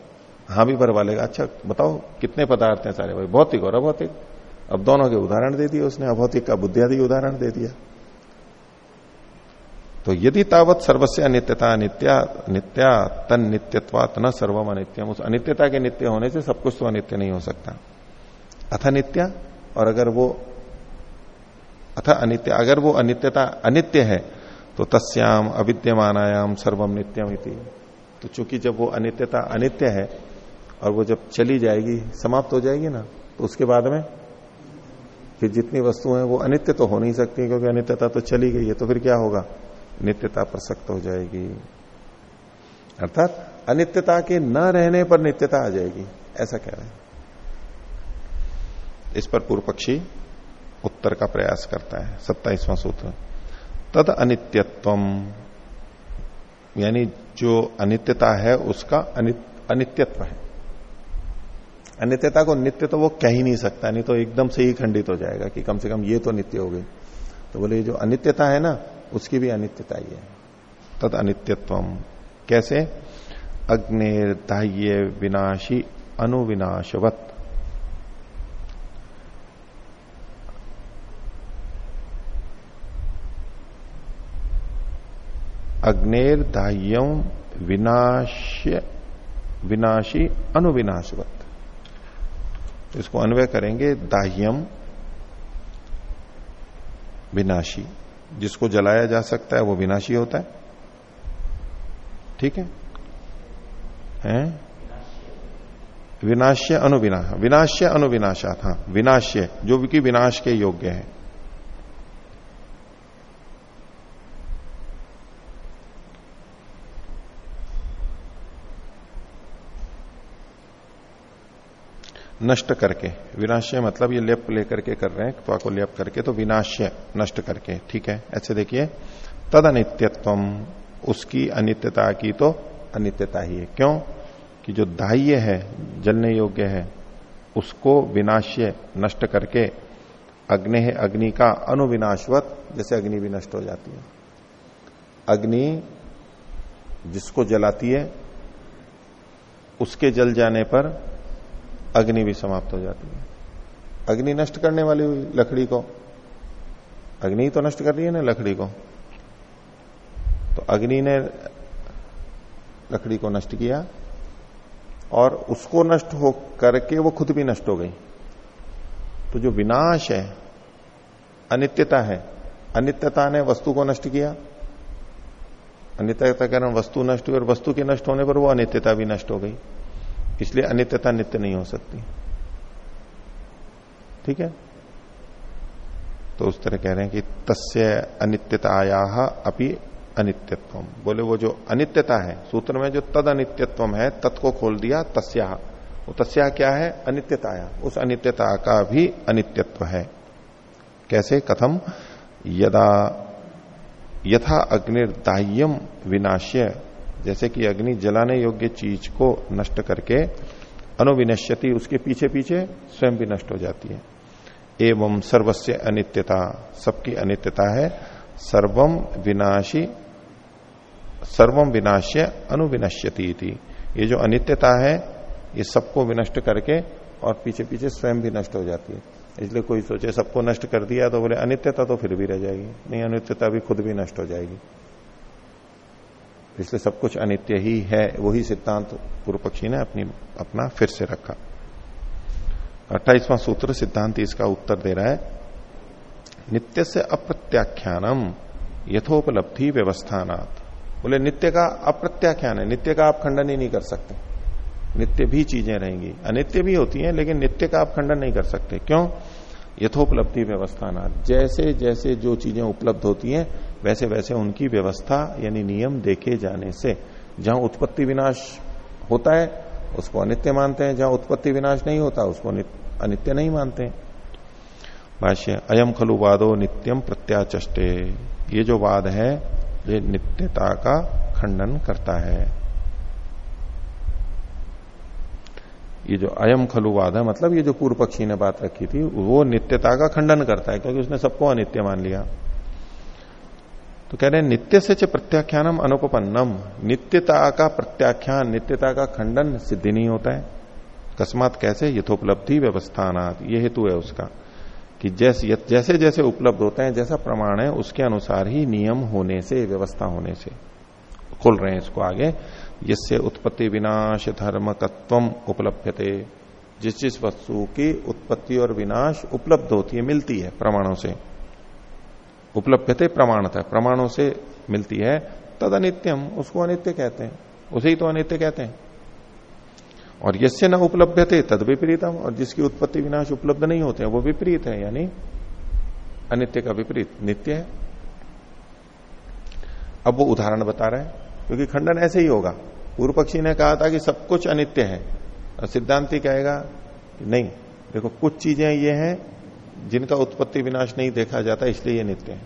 हाँ भी भरवा लेगा अच्छा बताओ, कितने पदार्थ हैं सारे? भाई, भौतिक और अभौतिक। अब दोनों के उदाहरण दे दिए उसने, अभौतिक का बुद्धियादि उदाहरण दे दिया। तो यदि तावत सर्वस्व अनित्यता नित्या नित्या तन नित्यत्वात न सर्वम अनित्यम। उस अनित्यता के नित्य होने से सब कुछ तो अनित्य नहीं हो सकता। अथ नित्या, और अगर वो, अथ अनित्य, अगर वो अनित्यता अनित्य है तो तस्याम अविद्यमानायाम सर्वम नित्यम इति। तो चूँकि जब वो अनित्यता अनित्य है और वो जब चली जाएगी, समाप्त हो जाएगी ना तो उसके बाद में फिर जितनी वस्तु वस्तुएँ वो अनित्य तो हो नहीं सकती, क्योंकि अनित्यता तो चली गई है तो फिर क्या होगा? नित्यता प्रसक्त हो जाएगी। अर्थात अनित्यता के न रहने पर नित्यता आ जाएगी, ऐसा कह रहे हैं। इस पर पूर्व पक्षी उत्तर का प्रयास करता है, सत्ताईसवां सूत्र। तद अनित्यत्व यानी जो अनित्यता है, उसका अनित्यत्व है। अनित्यता को नित्य तो वो कह ही नहीं सकता, नहीं तो एकदम से ही खंडित हो जाएगा कि कम से कम ये तो नित्य हो गई। तो बोले जो अनित्यता है ना, उसकी भी अनित्यता ही है। तद अनित्यत्व कैसे? अग्निर्दाह्य विनाशी अनुविनाशवत। अग्निर्दाह्यम विनाश्य, विनाशी अनुविनाशवत। तो इसको अन्वय करेंगे दाह्यम विनाशी। जिसको जलाया जा सकता है, वो विनाशी होता है। ठीक है? हैं? विनाश्य अनुविनाश विनाश्य अनुविनाशा था विनाश्य, जो कि विनाश के योग्य है। नष्ट करके। विनाश्य मतलब ये लेप लेकर के कर रहे हैं त्वा को लेप करके तो विनाश्य नष्ट करके, ठीक है? ऐसे देखिए तद अनित्यत्व उसकी अनित्यता की तो अनित्यता ही है। क्यों? कि जो दाह्य है, जलने योग्य है, उसको विनाश्य नष्ट करके अग्नि है, अग्नि का अनुविनाशवत, जैसे अग्नि भी नष्ट हो जाती है। अग्नि जिसको जलाती है, उसके जल जाने पर अग्नि भी समाप्त हो जाती है। अग्नि नष्ट करने वाली हुई लकड़ी को। अग्नि तो नष्ट कर रही है ना लकड़ी को। तो अग्नि ने लकड़ी को नष्ट किया और उसको नष्ट हो करके वो खुद भी नष्ट हो गई। तो जो विनाश है, अनित्यता है, अनित्यता ने वस्तु को नष्ट किया। अनित्यता कारण वस्तु नष्ट हुई और वस्तु के नष्ट होने पर वो अनित्यता भी नष्ट हो गई। इसलिए अनित्यता नित्य नहीं हो सकती। ठीक है? तो उस तरह कह रहे हैं कि तस्य अनित्यताया अपनी अनित्यत्व। बोले, वो जो अनित्यता है, सूत्र में जो तद अनित्यत्व है, तत् को खोल दिया, तस्या। वो तस्या क्या है? अनित्यताया। उस अनित्यता का भी अनित्यत्व है। कैसे? कथम, यदा यथा अग्निर्दाह्यम विनाश्य जैसे कि अग्नि जलाने योग्य चीज़ को नष्ट करके अनुविनश्यति, उसके पीछे पीछे स्वयं भी नष्ट हो जाती है। एवं सर्वस्य अनित्यता, सबकी अनित्यता है। सर्वम विनाशी सर्वम विनाश्य अनुविनश्यति ये जो अनित्यता है, ये सबको विनष्ट करके और पीछे पीछे स्वयं भी नष्ट हो जाती है। इसलिए कोई सोचे सबको नष्ट कर दिया तो बोले, अनित्यता तो फिर भी रह जाएगी। नहीं, अनित्यता भी खुद भी नष्ट हो जाएगी। इसलिए सब कुछ अनित्य ही है, वही सिद्धांत पूर्व पक्षी ने अपनी, अपना फिर से रखा। अट्ठाईसवां सूत्र सिद्धांत इसका उत्तर दे रहा है नित्य से अप्रत्याख्यानम यथोपलब्धि व्यवस्थानात्। बोले, नित्य का अप्रत्याख्यान है, नित्य का आप खंडन ही नहीं कर सकते। नित्य भी चीज़ें रहेंगी। अनित्य भी होती हैं, लेकिन नित्य का आप खंडन नहीं कर सकते। क्यों? यथोपलब्धि व्यवस्थाना जैसे जैसे जो चीज़ें उपलब्ध होती हैं वैसे वैसे उनकी व्यवस्था यानी नियम देखे जाने से, जहाँ उत्पत्ति विनाश होता है, उसको अनित्य मानते हैं, जहाँ उत्पत्ति विनाश नहीं होता, उसको अनित्य नहीं मानते हैं। भाष्य अयम खलु वादो नित्यम प्रत्याचष्टे। ये जो वाद है, ये नित्यता का खंडन करता है। ये जो अयम खलुवाद है मतलब ये जो पूर्व पक्षी ने बात रखी थी, वो नित्यता का खंडन करता है, क्योंकि उसने सबको अनित्य मान लिया। तो कह रहे हैं, नित्य से च प्रत्याख्यानम अनुपन्नम नित्यता का प्रत्याख्यान नित्यता का खंडन सिद्धि नहीं होता है। अकस्मात कैसे? यथोपलब्धि व्यवस्थानात। ये हेतु है उसका कि जैसे जैसे जैसे उपलब्ध होते हैं, जैसा प्रमाण है, उसके अनुसार ही नियम होने से, व्यवस्था होने से। खोल रहे हैं इसको आगे। जिससे उत्पत्ति विनाश धर्म तत्व उपलब्धते जिस जिस वस्तु की उत्पत्ति और विनाश उपलब्ध होती है, मिलती है प्रमाणों से उपलब्धते प्रमाणता, प्रमाणों से मिलती है तद अनित्यम उसको अनित्य कहते हैं, उसे ही तो अनित्य कहते हैं। और यसे न उपलब्ध थे तद विपरीतम, और जिसकी उत्पत्ति विनाश उपलब्ध नहीं होते हैं, वो विपरीत है, यानी अनित्य का विपरीत, नित्य है। अब वो उदाहरण बता रहे हैं, क्योंकि खंडन ऐसे ही होगा। पूर्व पक्षी ने कहा था कि सब कुछ अनित्य है, और सिद्धांति कहेगा नहीं, देखो कुछ चीज़ें ये हैं जिनका उत्पत्ति विनाश नहीं देखा जाता, इसलिए ये नित्य है।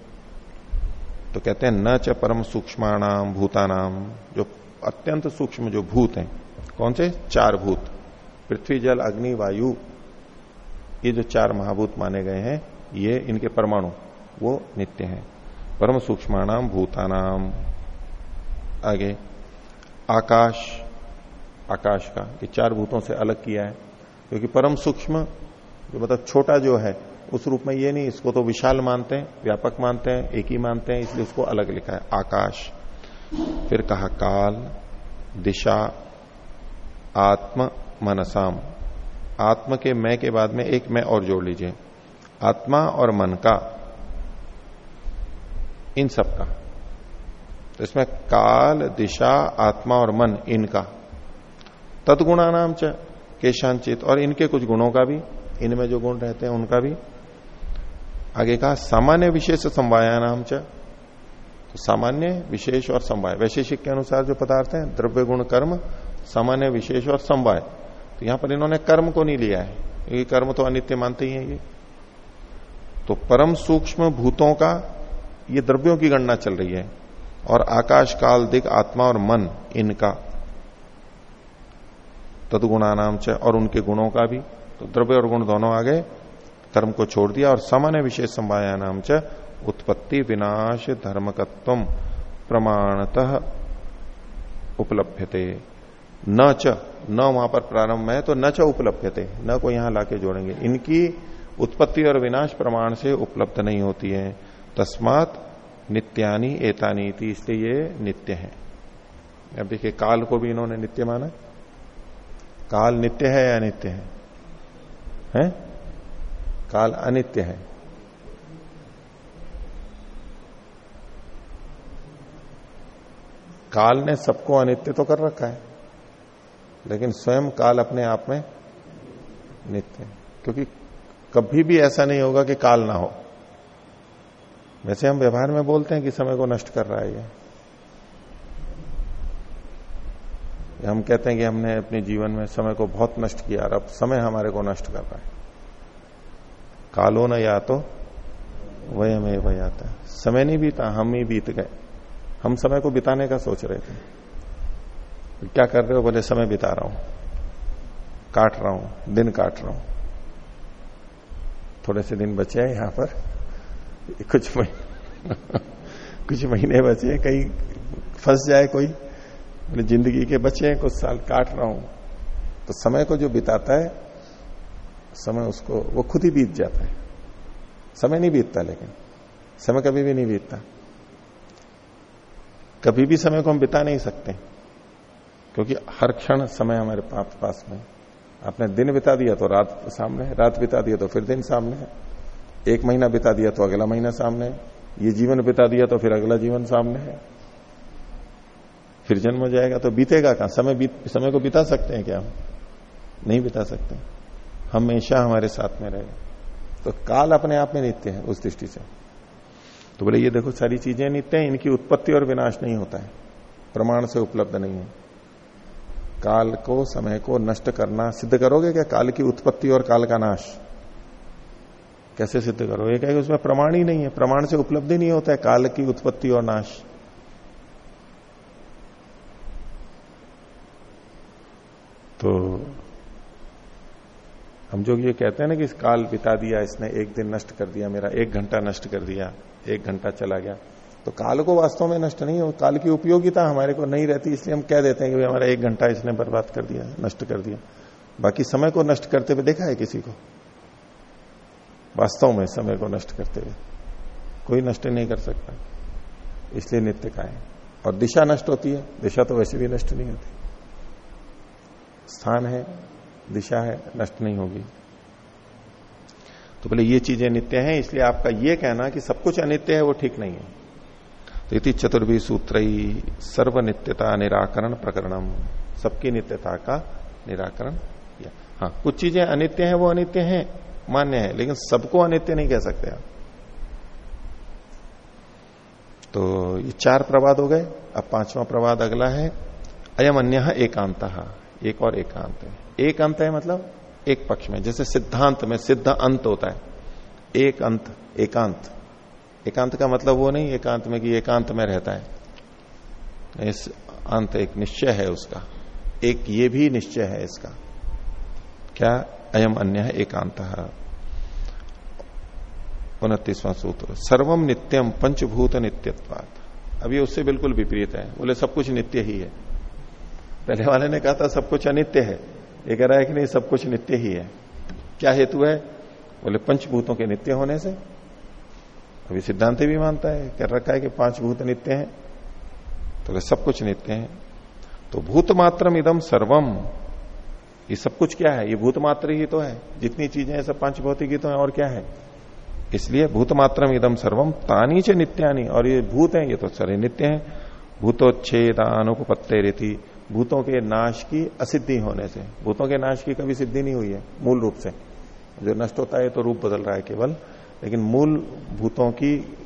तो कहते हैं, न च परम सूक्ष्माणाम भूतानाम, जो अत्यंत सूक्ष्म जो भूत हैं। कौन से? चार भूत। पृथ्वी, जल, अग्नि, वायु, ये जो चार महाभूत माने गए हैं, ये इनके परमाणु, वो नित्य हैं। परम सूक्ष्माणाम भूतानाम। आगे, आकाश आकाश का, ये चार भूतों से अलग किया है, क्योंकि परम सूक्ष्म, जो मतलब छोटा जो है उस रूप में ये नहीं, इसको तो विशाल मानते हैं, व्यापक मानते हैं, एक ही मानते हैं, इसलिए उसको अलग लिखा है, आकाश। फिर कहा काल, दिशा, आत्म, मनसाम। आत्म के मैं के बाद में एक मैं और जोड़ लीजिए। आत्मा और मन का, इन सब का। तो इसमें काल, दिशा, आत्मा और मन इनका तदगुणा नाम च, केशांचित, और इनके कुछ गुणों का भी, इनमें जो गुण रहते हैं उनका भी। आगे कहा, सामान्य विशेष संवाया नाम तो सामान्य, विशेष और संवाय वैशेषिक के अनुसार जो पदार्थ है, द्रव्य गुण कर्म, सामान्य, विशेष और संवाय तो यहाँ पर इन्होंने कर्म को नहीं लिया है। क्योंकि कर्म तो अनित्य मानते ही है ये। तो परम सूक्ष्म भूतों का ये द्रव्यों की गणना चल रही है। और आकाश, काल, दिग, आत्मा और मन, इनका। तदगुणा नाम च, और उनके गुणों का भी। तो द्रव्य और गुण दोनों आ गए। कर्म को छोड़ दिया और सामान्य विशेष संवाया नाम च उत्पत्ति विनाश धर्मकत्व प्रमाणतः उपलभ्यते। न च, न वहाँ पर प्रारंभ है तो न च उपलभ्यते। न को यहाँ लाके जोड़ेंगे। इनकी उत्पत्ति और विनाश प्रमाण से उपलब्ध नहीं होती है। तस्मात नित्यानी एतानी थी इसलिए ये नित्य है। अब देखिए, काल को भी इन्होंने नित्य माना। काल नित्य है या नित्य है? हैं? काल अनित्य है। काल ने सबको अनित्य तो कर रखा है, लेकिन स्वयं काल अपने आप में नित्य है। क्योंकि कभी भी ऐसा नहीं होगा कि काल ना हो। वैसे हम व्यवहार में बोलते हैं कि समय को नष्ट कर रहा है ये। हम कहते हैं कि हमने अपने जीवन में समय को बहुत नष्ट किया और अब समय हमारे को नष्ट कर रहा है। कालो न या तो वह आता है समय नहीं बीता, हम ही बीत गए। हम समय को बिताने का सोच रहे थे। तो क्या कर रहे हो? बोले, समय बिता रहा हूँ। काट रहा हूँ, दिन काट रहा हूँ। थोड़े से दिन बचे हैं यहाँ पर। कुछ महीने कुछ महीने बचे कहीं फंस जाए कोई। ज़िंदगी के बचे हैं, कुछ साल काट रहा हूँ। तो समय को जो बिताता है समय उसको, वो खुद ही बीत जाता है। समय नहीं बीतता लेकिन, समय कभी भी नहीं बीतता। कभी भी समय को हम बिता नहीं सकते, क्योंकि हर क्षण समय हमारे पास में आपने दिन बिता दिया तो रात सामने है, रात बिता दिया तो फिर दिन सामने है। एक महीना बिता दिया तो अगला महीना सामने है। ये जीवन बिता दिया तो फिर अगला जीवन सामने है। फिर जन्म हो जाएगा तो बीतेगा कहाँ? समय बीत, समय को बिता सकते हैं क्या हम? नहीं बिता सकते। हमेशा हमारे साथ में रहेगा तो काल अपने आप में नित्य है उस दृष्टि से। तो बोले, ये देखो, सारी चीज़ें नित्य हैं, इनकी उत्पत्ति और विनाश नहीं होता है। प्रमाण से उपलब्ध नहीं है। काल को, समय को नष्ट करना सिद्ध करोगे क्या? काल की उत्पत्ति और काल का नाश। कैसे सिद्ध करोगे? क्या उसमें प्रमाण ही नहीं है। प्रमाण से उपलब्धि नहीं होता है काल की उत्पत्ति और नाश। तो हम जो ये कहते हैं ना कि इस काल बिता दिया, इसने एक दिन नष्ट कर दिया, मेरा एक घंटा नष्ट कर दिया, एक घंटा चला गया। तो काल को वास्तव में नष्ट नहीं हो, काल की उपयोगिता हमारे को नहीं रहती, इसलिए हम कह देते हैं कि हमारा एक घंटा इसने बर्बाद कर दिया, नष्ट कर दिया। बाकी समय को नष्ट करते हुए देखा है किसी को? वास्तव में समय को नष्ट करते हुए। कोई नष्ट नहीं कर सकता। इसलिए नित्य का है और दिशा नष्ट होती है, दिशा तो वैसे भी नष्ट नहीं होती। स्थान है दिशा है, नष्ट नहीं होगी। तो बोले, ये चीज़ें नित्य हैं, इसलिए आपका ये कहना कि सब कुछ अनित्य है, वो ठीक नहीं है। तो इति चतुर्वी सूत्र सर्व नित्यता निराकरण प्रकरणम। सबकी नित्यता का निराकरण किया। हाँ कुछ चीज़ें अनित्य हैं, वो अनित्य हैं, मान्य है, लेकिन सबको अनित्य नहीं कह सकते आप। तो ये चार प्रवाद हो गए, अब पांचवा प्रवाद अगला है अयम अन्य एकांत, एक और एकांत है। एक अंत है मतलब? एक पक्ष में। जैसे सिद्धांत में सिद्ध अंत होता है। एक अंत, एकांत। एकांत का मतलब वो नहीं, एकांत में कि एकांत में रहता है। इस अंत एक निश्चय है उसका। एक ये भी निश्चय है इसका। क्या? अयम अन्य है एकांत। उनतीसवां सूत्र। सर्वम नित्यम पंचभूत नित्यत्वात। अब ये उससे बिल्कुल विपरीत है। बोले, सब कुछ नित्य ही है। पहले वाले ने कहा था, सब कुछ अनित्य है। ये कह रहा है कि नहीं, सब कुछ नित्य ही है। क्या हेतु है? बोले, पंचभूतों के नित्य होने से। अभी सिद्धांत भी मानता है, कह रखा है कि पाँच भूत नित्य हैं। तो सब कुछ नित्य है। तो भूत मात्रम इदम सर्वम। ये सब कुछ क्या है? ये भूत मात्र ही तो है। जितनी चीज़ें हैं, सब पाँच भौतिक ही तो है, और क्या है? इसलिए भूत मात्रम इदम सर्वम, तानी च नित्यानी। और ये भूत है, ये तो सारे नित्य हैं। भूतोच्छेद अनुपत्ते रीति भूतों के नाश की असिद्धि होने से। भूतों के नाश की कभी सिद्धि नहीं हुई है, मूल रूप से। जो नष्ट होता है तो रूप बदल रहा है केवल। लेकिन मूल भूतों की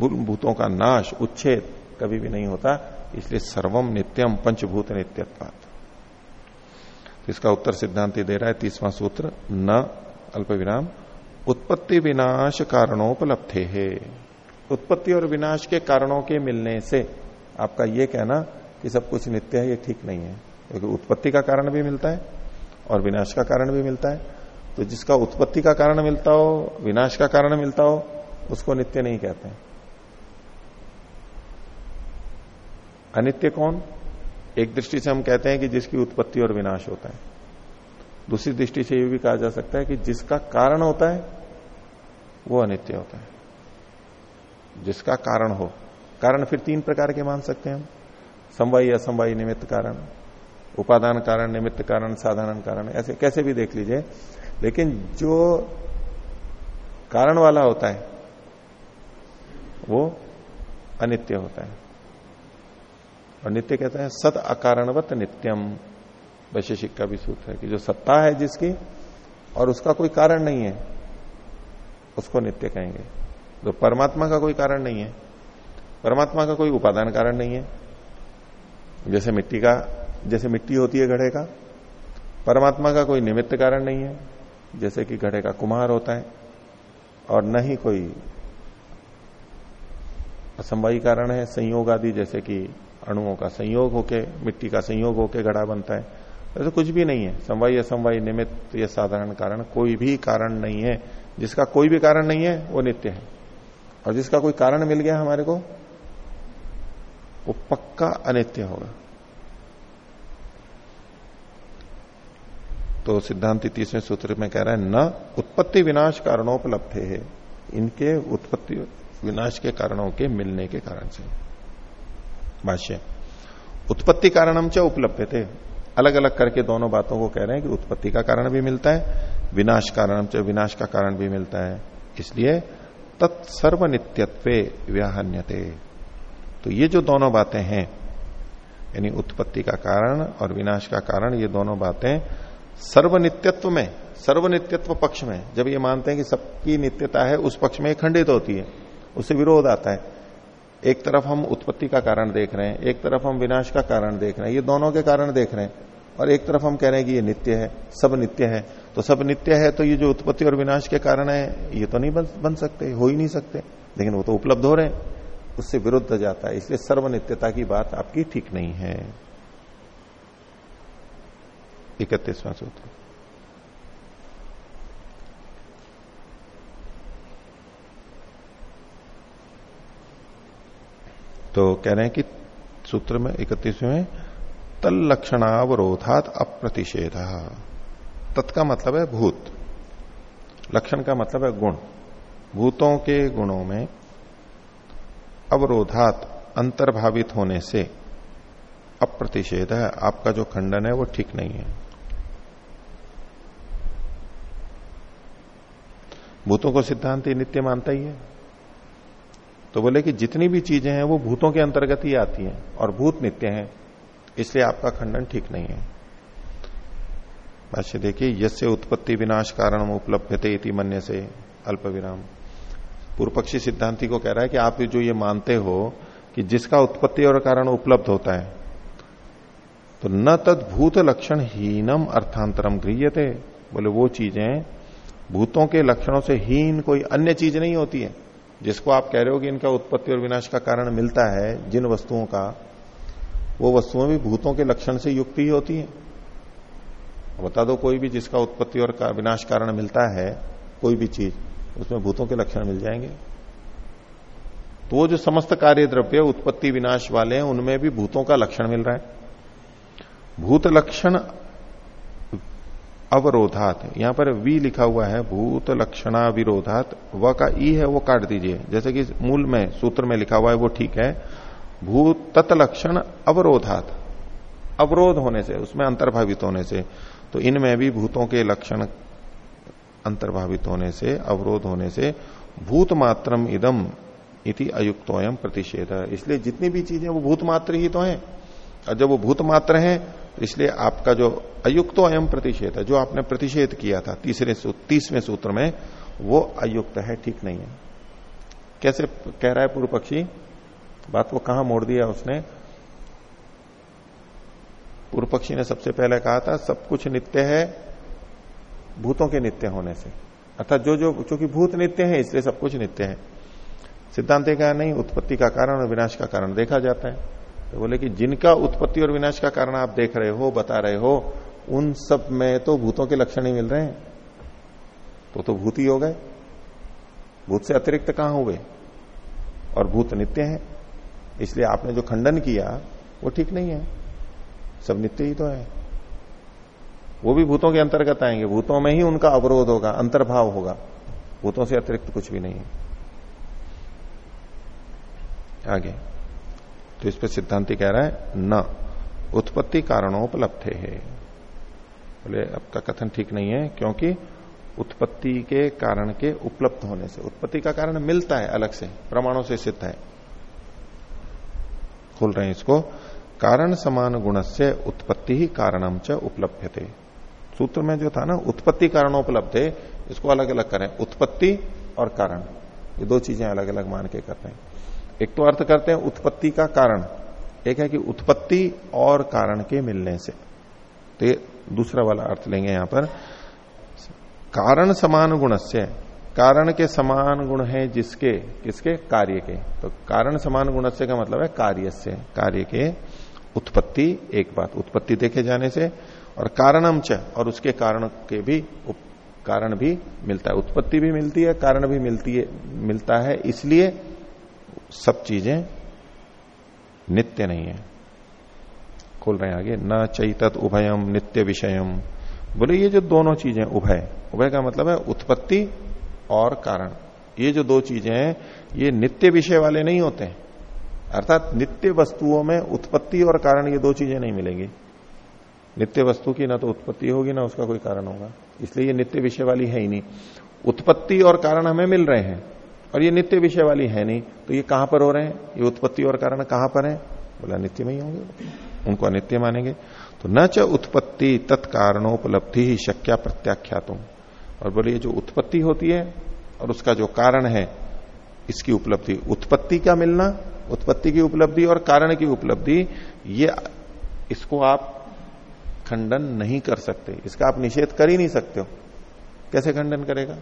भूतों का नाश, उच्छेद कभी भी नहीं होता। इसलिए सर्वम नित्यम पंचभूत नित्यत्वात। तो इसका उत्तर सिद्धांत दे रहा है, तीसवां सूत्र, न, अल्प विराम, उत्पत्ति विनाश कारणोपलब्धे। है उत्पत्ति और विनाश के कारणों के मिलने से आपका यह कहना कि सब कुछ नित्य है, ये ठीक नहीं है। क्योंकि उत्पत्ति का कारण भी मिलता है और विनाश का कारण भी मिलता है। तो जिसका उत्पत्ति का कारण मिलता हो, विनाश का कारण मिलता हो, उसको नित्य नहीं कहते हैं। अनित्य कौन? एक दृष्टि से हम कहते हैं कि जिसकी उत्पत्ति और विनाश होता है। दूसरी दृष्टि से यह भी कहा जा सकता है कि जिसका कारण होता है, वो अनित्य होता है। जिसका कारण हो। कारण फिर तीन प्रकार के मान सकते हैं हम। समवायी असमवायी निमित्त कारण, उपादान कारण, निमित्त कारण, साधारण कारण, ऐसे कैसे भी देख लीजिए। लेकिन जो कारण वाला होता है, वो अनित्य होता है। और नित्य कहते हैं, सत अकारणवत नित्यम, वैशेषिक का भी सूत्र है कि जो सत्ता है जिसकी, और उसका कोई कारण नहीं है, उसको नित्य कहेंगे। तो परमात्मा का कोई कारण नहीं है, परमात्मा का कोई उपादान कारण नहीं है जैसे मिट्टी का, जैसे मिट्टी होती है घड़े का, परमात्मा का कोई निमित्त कारण नहीं है, जैसे कि घड़े का कुमार होता है, और न ही कोई असंवाई कारण है, संयोग आदि, जैसे कि अणुओं का संयोग होके, मिट्टी का संयोग होके घड़ा बनता है, ऐसा कुछ भी नहीं है। समवाई असमवाई निमित्त या साधारण कारण कोई भी कारण नहीं है। जिसका कोई भी कारण नहीं है, वो नित्य है। और जिसका कोई कारण मिल गया हमारे को वो पक्का अनित्य होगा। तो सिद्धांत तीसरे सूत्र में कह रहा है, न उत्पत्ति विनाश कारणोपलब्ध है। इनके उत्पत्ति विनाश के कारणों के मिलने के कारण से। भाष्य, उत्पत्ति कारणम च उपलब्ध थे। अलग अलग करके दोनों बातों को कह रहे हैं कि उत्पत्ति का कारण भी मिलता है, विनाश कारणम च विनाश का कारण भी मिलता है। इसलिए तत्सर्व नित्यत्व व्याहन्यते। तो ये जो दोनों बातें हैं यानी उत्पत्ति का कारण और विनाश का कारण ये दोनों बातें सर्वनित्यत्व में सर्वनित्यत्व पक्ष में जब ये मानते हैं कि सबकी नित्यता है उस पक्ष में खंडित होती है उससे विरोध आता है। एक तरफ़ हम उत्पत्ति का कारण देख रहे हैं एक तरफ़ हम विनाश का कारण देख रहे हैं ये दोनों के कारण देख रहे हैं। और एक तरफ़ हम कह रहे हैं कि ये नित्य है सब नित्य है। तो सब नित्य है तो ये जो उत्पत्ति और विनाश के कारण है ये तो नहीं बन, बन सकते हो ही नहीं सकते। लेकिन वो तो उपलब्ध हो रहे हैं। उससे विरुद्ध जाता है, इसलिए सर्वनित्यता की बात आपकी ठीक नहीं है। इकतीसवां सूत्र। तो कह रहे हैं कि सूत्र में, इकतीसवें तल लक्षणावरोधात अप्रतिषेध। तत्का मतलब है भूत। लक्षण का मतलब है गुण। भूतों के गुणों में अवरोधात अंतर्भावित होने से अप्रतिषेध है। आपका जो खंडन है वो ठीक नहीं है। भूतों को सिद्धांत नित्य मानता ही है। तो बोले कि जितनी भी चीज़ें हैं वो भूतों के अंतर्गत ही आती हैं और भूत नित्य हैं, इसलिए आपका खंडन ठीक नहीं है। देखिए यसे उत्पत्ति विनाश कारण उपलब्ध थे मन्य से अल्प विराम पूर्व पक्षी सिद्धांति को कह रहा है कि आप जो ये मानते हो कि जिसका उत्पत्ति और कारण उपलब्ध होता है तो न तद भूत लक्षण हीनम अर्थांतरम गृहते बोले, वो चीज़ें, भूतों के लक्षणों से हीन कोई अन्य चीज़ नहीं होती है। जिसको आप कह रहे हो कि इनका उत्पत्ति और विनाश का कारण मिलता है, जिन वस्तुओं का, वो वस्तुएँ भी भूतों के लक्षण से युक्त ही होती है। बता दो, कोई भी जिसका उत्पत्ति और का विनाश कारण मिलता है, कोई भी चीज़। उसमें भूतों के लक्षण मिल जाएँगे। तो वो जो समस्त कार्य द्रव्य उत्पत्ति, विनाश वाले हैं, उनमें भी भूतों का लक्षण मिल रहा है। भूत लक्षण अवरोधात, यहाँ पर वी लिखा हुआ है, भूत लक्षणा विरोधात, व का ई है, वो काट दीजिए। जैसे कि मूल में, सूत्र में लिखा हुआ है, वो ठीक है। भूत तत्लक्षण अवरोधात, अवरोध होने से, उसमें अंतर्भावित होने से तो इनमें भी भूतों के लक्षण अंतर्भावित होने से, अवरोध होने से भूत मात्रम इदम इति अयुक्तोयम प्रतिषेध। इसलिए जितनी भी चीज़ें वो भूत मात्र ही तो हैं। और जब वो भूत मात्र हैं, इसलिए आपका जो अयुक्तो अयम प्रतिषेध है जो आपने प्रतिषेध किया था तीसरे तीसवें सूत्र में, वो अयुक्त है, ठीक नहीं है। कैसे कह रहा है पूर्व पक्षी? बात को कहा मोड़ दिया उसने? पूर्व पक्षी ने सबसे पहले कहा था, सब कुछ नित्य है भूतों के नित्य होने से। अर्थात जो जो, चूँकि भूत नित्य है, इसलिए सब कुछ नित्य है। सिद्धांत कहा नहीं, उत्पत्ति का कारण और विनाश का कारण देखा जाता है। तो बोले कि जिनका उत्पत्ति और विनाश का कारण आप देख रहे हो, बता रहे हो, उन सब में तो भूतों के लक्षण ही मिल रहे हैं। तो तो भूत ही हो गए। भूत से अतिरिक्त कहाँ हुए? और भूत नित्य है। इसलिए आपने जो खंडन किया, वो ठीक नहीं है। सब नित्य ही तो है। वो भी भूतों के अंतर्गत आएँगे। भूतों में ही उनका अवरोध होगा, अंतर्भाव होगा। भूतों से अतिरिक्त कुछ भी नहीं है। आगे। तो इस पर सिद्धांति कह रहा है, न, उत्पत्ति कारणोपलब्ध है। बोले आपका कथन ठीक नहीं है, क्योंकि उत्पत्ति के कारण के उपलब्ध होने से, उत्पत्ति का कारण मिलता है अलग से, प्रमाणों से सिद्ध है। खोल रहे हैं इसको, कारण समान गुण से उत्पत्ति ही कारणम च उपलब्ध थे सूत्र में जो था ना, उत्पत्ति कारणोपलब्ध है, इसको अलग अलग करें। उत्पत्ति और कारण। ये दो चीज़ें अलग अलग मान के करते हैं। एक तो अर्थ करते हैं उत्पत्ति का कारण। एक है कि उत्पत्ति और कारण के मिलने से। तो ये दूसरा वाला अर्थ लेंगे यहाँ पर। कारण समान गुण से। कारण के समान गुण है जिसके, किसके? कार्य के। तो कारण समान गुण का मतलब है कार्य से। कार्य के उत्पत्ति, एक बात। उत्पत्ति देखे जाने से। और कारणम च, और उसके कारण के भी कारण भी मिलता है। उत्पत्ति भी मिलती है, कारण भी मिलती है, मिलता है। इसलिए सब चीज़ें नित्य नहीं है। खोल रहे हैं आगे, न चैतत उभयम, नित्य विषयम। बोले, ये जो दोनों चीज़ें उभय उभय का मतलब है उत्पत्ति और कारण। ये जो दो चीज़ें हैं, ये नित्य विषय वाले नहीं होते। अर्थात नित्य वस्तुओं में उत्पत्ति और कारण ये दो चीज़ें नहीं मिलेंगी। नित्य वस्तु की ना तो उत्पत्ति होगी, ना उसका कोई कारण होगा। इसलिए ये नित्य विषय वाली है ही नहीं। उत्पत्ति और कारण हमें मिल रहे हैं, और ये नित्य विषय वाली है नहीं। तो ये कहाँ पर हो रहे हैं? ये उत्पत्ति और कारण कहाँ पर है? बोला, नित्य में ही होंगे उनको अनित्य मानेंगे। तो न च उत्पत्ति तत्कारणोपलब्धि ही शक्या प्रत्याख्यातों और बोलिए जो उत्पत्ति होती है, और उसका जो कारण है, इसकी उपलब्धि। उत्पत्ति का मिलना? उत्पत्ति की उपलब्धि और कारण की उपलब्धि। ये, इसको आप खंडन नहीं कर सकते। इसका आप निषेध कर ही नहीं सकते हो। कैसे खंडन करेगा?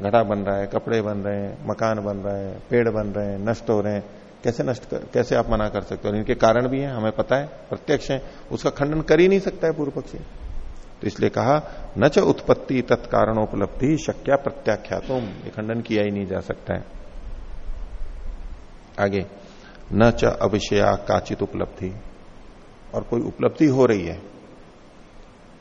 घड़ा बन रहा है कपड़े बन रहे हैं मकान बन रहे है पेड़ बन रहे हैं नष्ट हो रहे हैं। कैसे नष्ट कर, कैसे आप मना कर सकते हो? इनके कारण भी हैं हमें पता है प्रत्यक्ष है। उसका खंडन कर ही नहीं सकता है पूर्व पक्षी। तो इसलिए कहा न च उत्पत्ति तत्कारणोपलब्धि शक्या प्रत्याख्यातों ये खंडन किया ही नहीं जा सकता है। आगे न च अविषया काचित उपलब्धि। और कोई उपलब्धि हो रही है।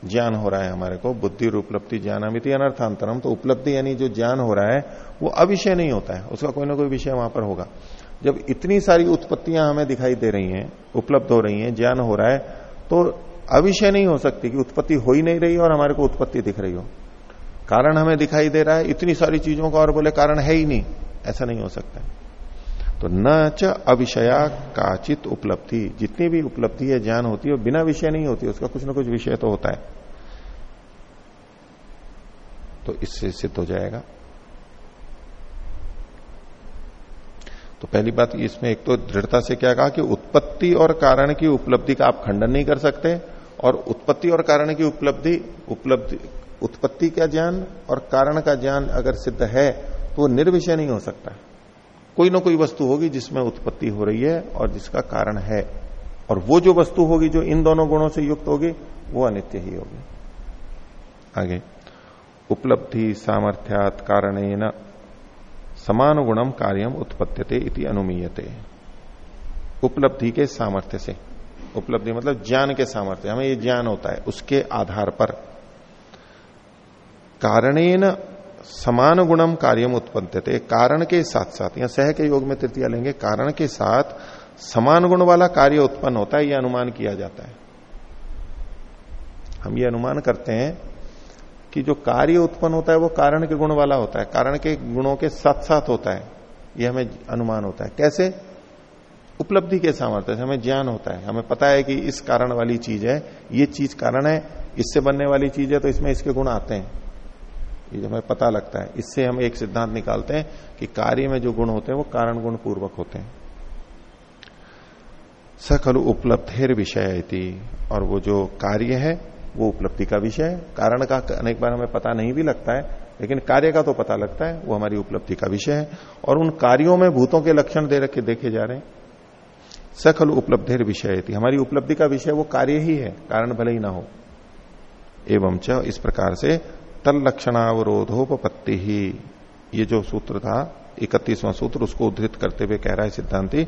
ज्ञान हो रहा है हमारे को, बुद्धि उपलब्धि ज्ञान अमित अनर्थांतरम तो उपलब्धि यानी जो ज्ञान हो रहा है, वो अविषय नहीं होता है, उसका कोई ना कोई विषय वहाँ पर होगा। जब इतनी सारी उत्पत्तियाँ हमें दिखाई दे रही हैं, उपलब्ध हो रही हैं, ज्ञान हो रहा है तो अविषय नहीं हो सकती कि उत्पत्ति हो ही नहीं रही और हमारे को उत्पत्ति दिख रही हो। कारण हमें दिखाई दे रहा है, इतनी सारी चीज़ों का और बोले कारण है ही नहीं, ऐसा नहीं हो सकता तो न च अविषया काचित उपलब्धि। जितनी भी उपलब्धि है, ज्ञान होती है बिना विषय नहीं होती, उसका कुछ ना कुछ विषय तो होता है। तो इससे सिद्ध हो जाएगा। तो पहली बात, इसमें एक तो दृढ़ता से क्या कहा कि उत्पत्ति और कारण की उपलब्धि का आप खंडन नहीं कर सकते, और उत्पत्ति और कारण की उपलब्धि उपलब्धि, उत्पत्ति का ज्ञान और कारण का ज्ञान अगर सिद्ध है तो निर्विषय नहीं हो सकता। कोई ना कोई वस्तु होगी जिसमें उत्पत्ति हो रही है और जिसका कारण है। और वो जो वस्तु होगी, जो इन दोनों गुणों से युक्त होगी, वो अनित्य ही होगी। आगे। उपलब्धि सामर्थ्यात कारण समान गुणम कार्यम इति अनुमीयते। उपलब्धि के सामर्थ्य से। उपलब्धि मतलब ज्ञान के सामर्थ्य। हमें ये ज्ञान होता है, उसके आधार पर। कारणेन समान गुणम कार्यम उत्पत्ति कारण के साथ साथ, या सह के योग में तृतीय लेंगे, कारण के साथ समान गुण वाला कार्य उत्पन्न होता है यह अनुमान किया जाता है। हम ये अनुमान करते हैं कि जो कार्य उत्पन्न होता है, वो कारण के गुण वाला होता है, कारण के गुणों के साथ साथ होता है, ये हमें अनुमान होता है। कैसे? उपलब्धि के सामर्थ्य से, हमें ज्ञान होता है। हमें पता है कि इस कारण वाली चीज़ है, ये चीज़ कारण है, इससे बनने वाली चीज़ है तो इसमें इसके गुण आते हैं। ये हमें पता लगता है। इससे हम एक सिद्धांत निकालते हैं कि कार्य में जो गुण होते हैं, वो कारण गुण पूर्वक होते हैं। सकलु उपलब्धेर विषय और वो जो कार्य है, वो उपलब्धि का विषय है। कारण का अनेक बार हमें पता नहीं भी लगता है, लेकिन कार्य का तो पता लगता है, वो हमारी उपलब्धि का विषय है। और उन कार्यों में भूतों के लक्षण दे रखे, देखे जा रहे हैं। सकल उपलब्धेर विषय हमारी उपलब्धि का विषय वो कार्य ही है, कारण भले ही ना हो। एवं च इस प्रकार से तल लक्षणावरोधोपत्ति ही ये जो सूत्र था, इकतीसवां सूत्र, उसको उद्धृत करते हुए कह रहा है सिद्धांति,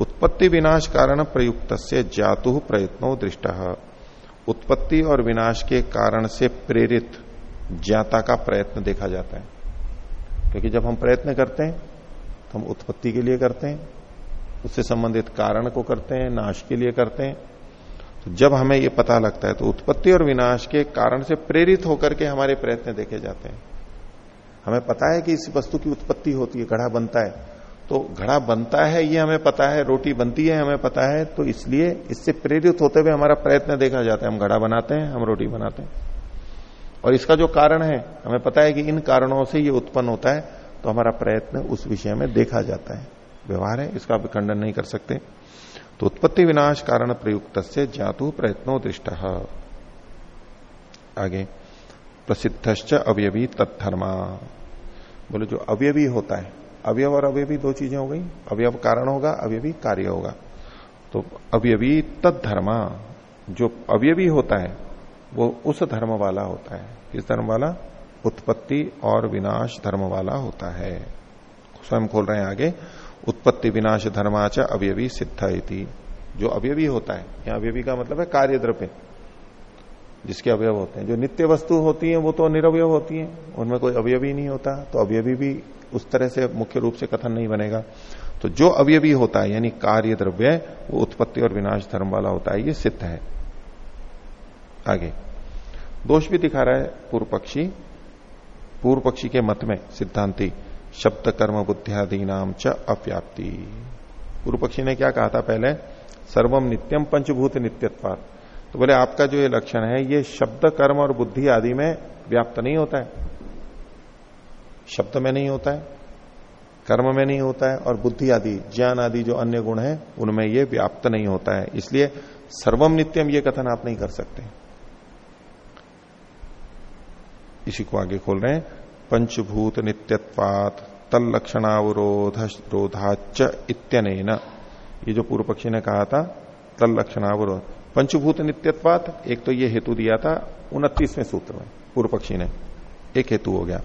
उत्पत्ति विनाश कारण प्रयुक्त से जातु प्रयत्नो दृष्ट। उत्पत्ति और विनाश के कारण से प्रेरित ज्ञाता का प्रयत्न देखा जाता है। क्योंकि जब हम प्रयत्न करते हैं तो हम उत्पत्ति के लिए करते हैं, उससे संबंधित कारण को करते हैं, नाश के लिए करते हैं तो जब हमें ये पता लगता है तो उत्पत्ति और विनाश के कारण से प्रेरित होकर के हमारे प्रयत्न देखे जाते हैं। हमें पता है कि इस वस्तु की उत्पत्ति होती है, घड़ा बनता है। तो घड़ा बनता है, ये हमें पता है, रोटी बनती है, हमें पता है तो इसलिए इससे प्रेरित होते हुए हमारा प्रयत्न देखा जाता है। हम घड़ा बनाते हैं, हम रोटी बनाते हैं। और इसका जो कारण है, हमें पता है कि इन कारणों से ये उत्पन्न होता है तो हमारा प्रयत्न उस विषय में देखा जाता है। व्यवहार है, इसका आप खंडन नहीं कर सकते। तो उत्पत्ति विनाश कारण प्रयुक्त से जातु प्रयत्नो दृष्ट आगे प्रसिद्ध अवयवी तत्धर्मा। बोले, जो अवयवी होता है, अवयव और अवयवी दो चीज़ें हो गई। अवयव कारण होगा, अवयवी कार्य होगा। तो अवयवी तत्धर्मा, जो अवयवी होता है, वो उस धर्म वाला होता है। किस धर्म वाला? उत्पत्ति और विनाश धर्म वाला होता है। स्वयं खोल रहे हैं आगे। उत्पत्ति विनाश धर्माच अवयवी सिद्ध जो अवयवी होता है, यहाँ अवयवी का मतलब है कार्य द्रव्य जिसके अवयव होते हैं। जो नित्य वस्तु होती है, वो तो निरवय होती है, उनमें कोई अवयवी नहीं होता तो अवयवी भी उस तरह से मुख्य रूप से कथन नहीं बनेगा। तो जो अवयवी होता है, यानी कार्य द्रव्य वो उत्पत्ति और विनाश धर्म वाला होता है, ये सिद्ध है। आगे। दोष भी दिखा रहा है पूर्व पक्षी। पूर्व पक्षी के मत में सिद्धांति। शब्द कर्म बुद्धियादि नाम च अव्याप्ति। गुरु पक्षी ने क्या कहा था पहले? सर्वम नित्यम पंचभूत नित्यत्वात। तो बोले, आपका जो ये लक्षण है, ये शब्द, कर्म और बुद्धि आदि में व्याप्त नहीं होता है। शब्द में नहीं होता है, कर्म में नहीं होता है, और बुद्धि आदि, ज्ञान आदि जो अन्य गुण है, उनमें ये व्याप्त नहीं होता है। इसलिए सर्वम नित्यम ये कथन आप नहीं कर सकते। इसी को आगे खोल रहे हैं। पंचभूत नित्यत्वात। तल लक्षणावरोध रोधाच ये जो पूर्व पक्षी ने कहा था तल लक्षणावरोध पंचभूत नित्यत्वात, एक तो ये हेतु दिया था, उनतीसवें सूत्र में पूर्व पक्षी ने। एक हेतु हो गया।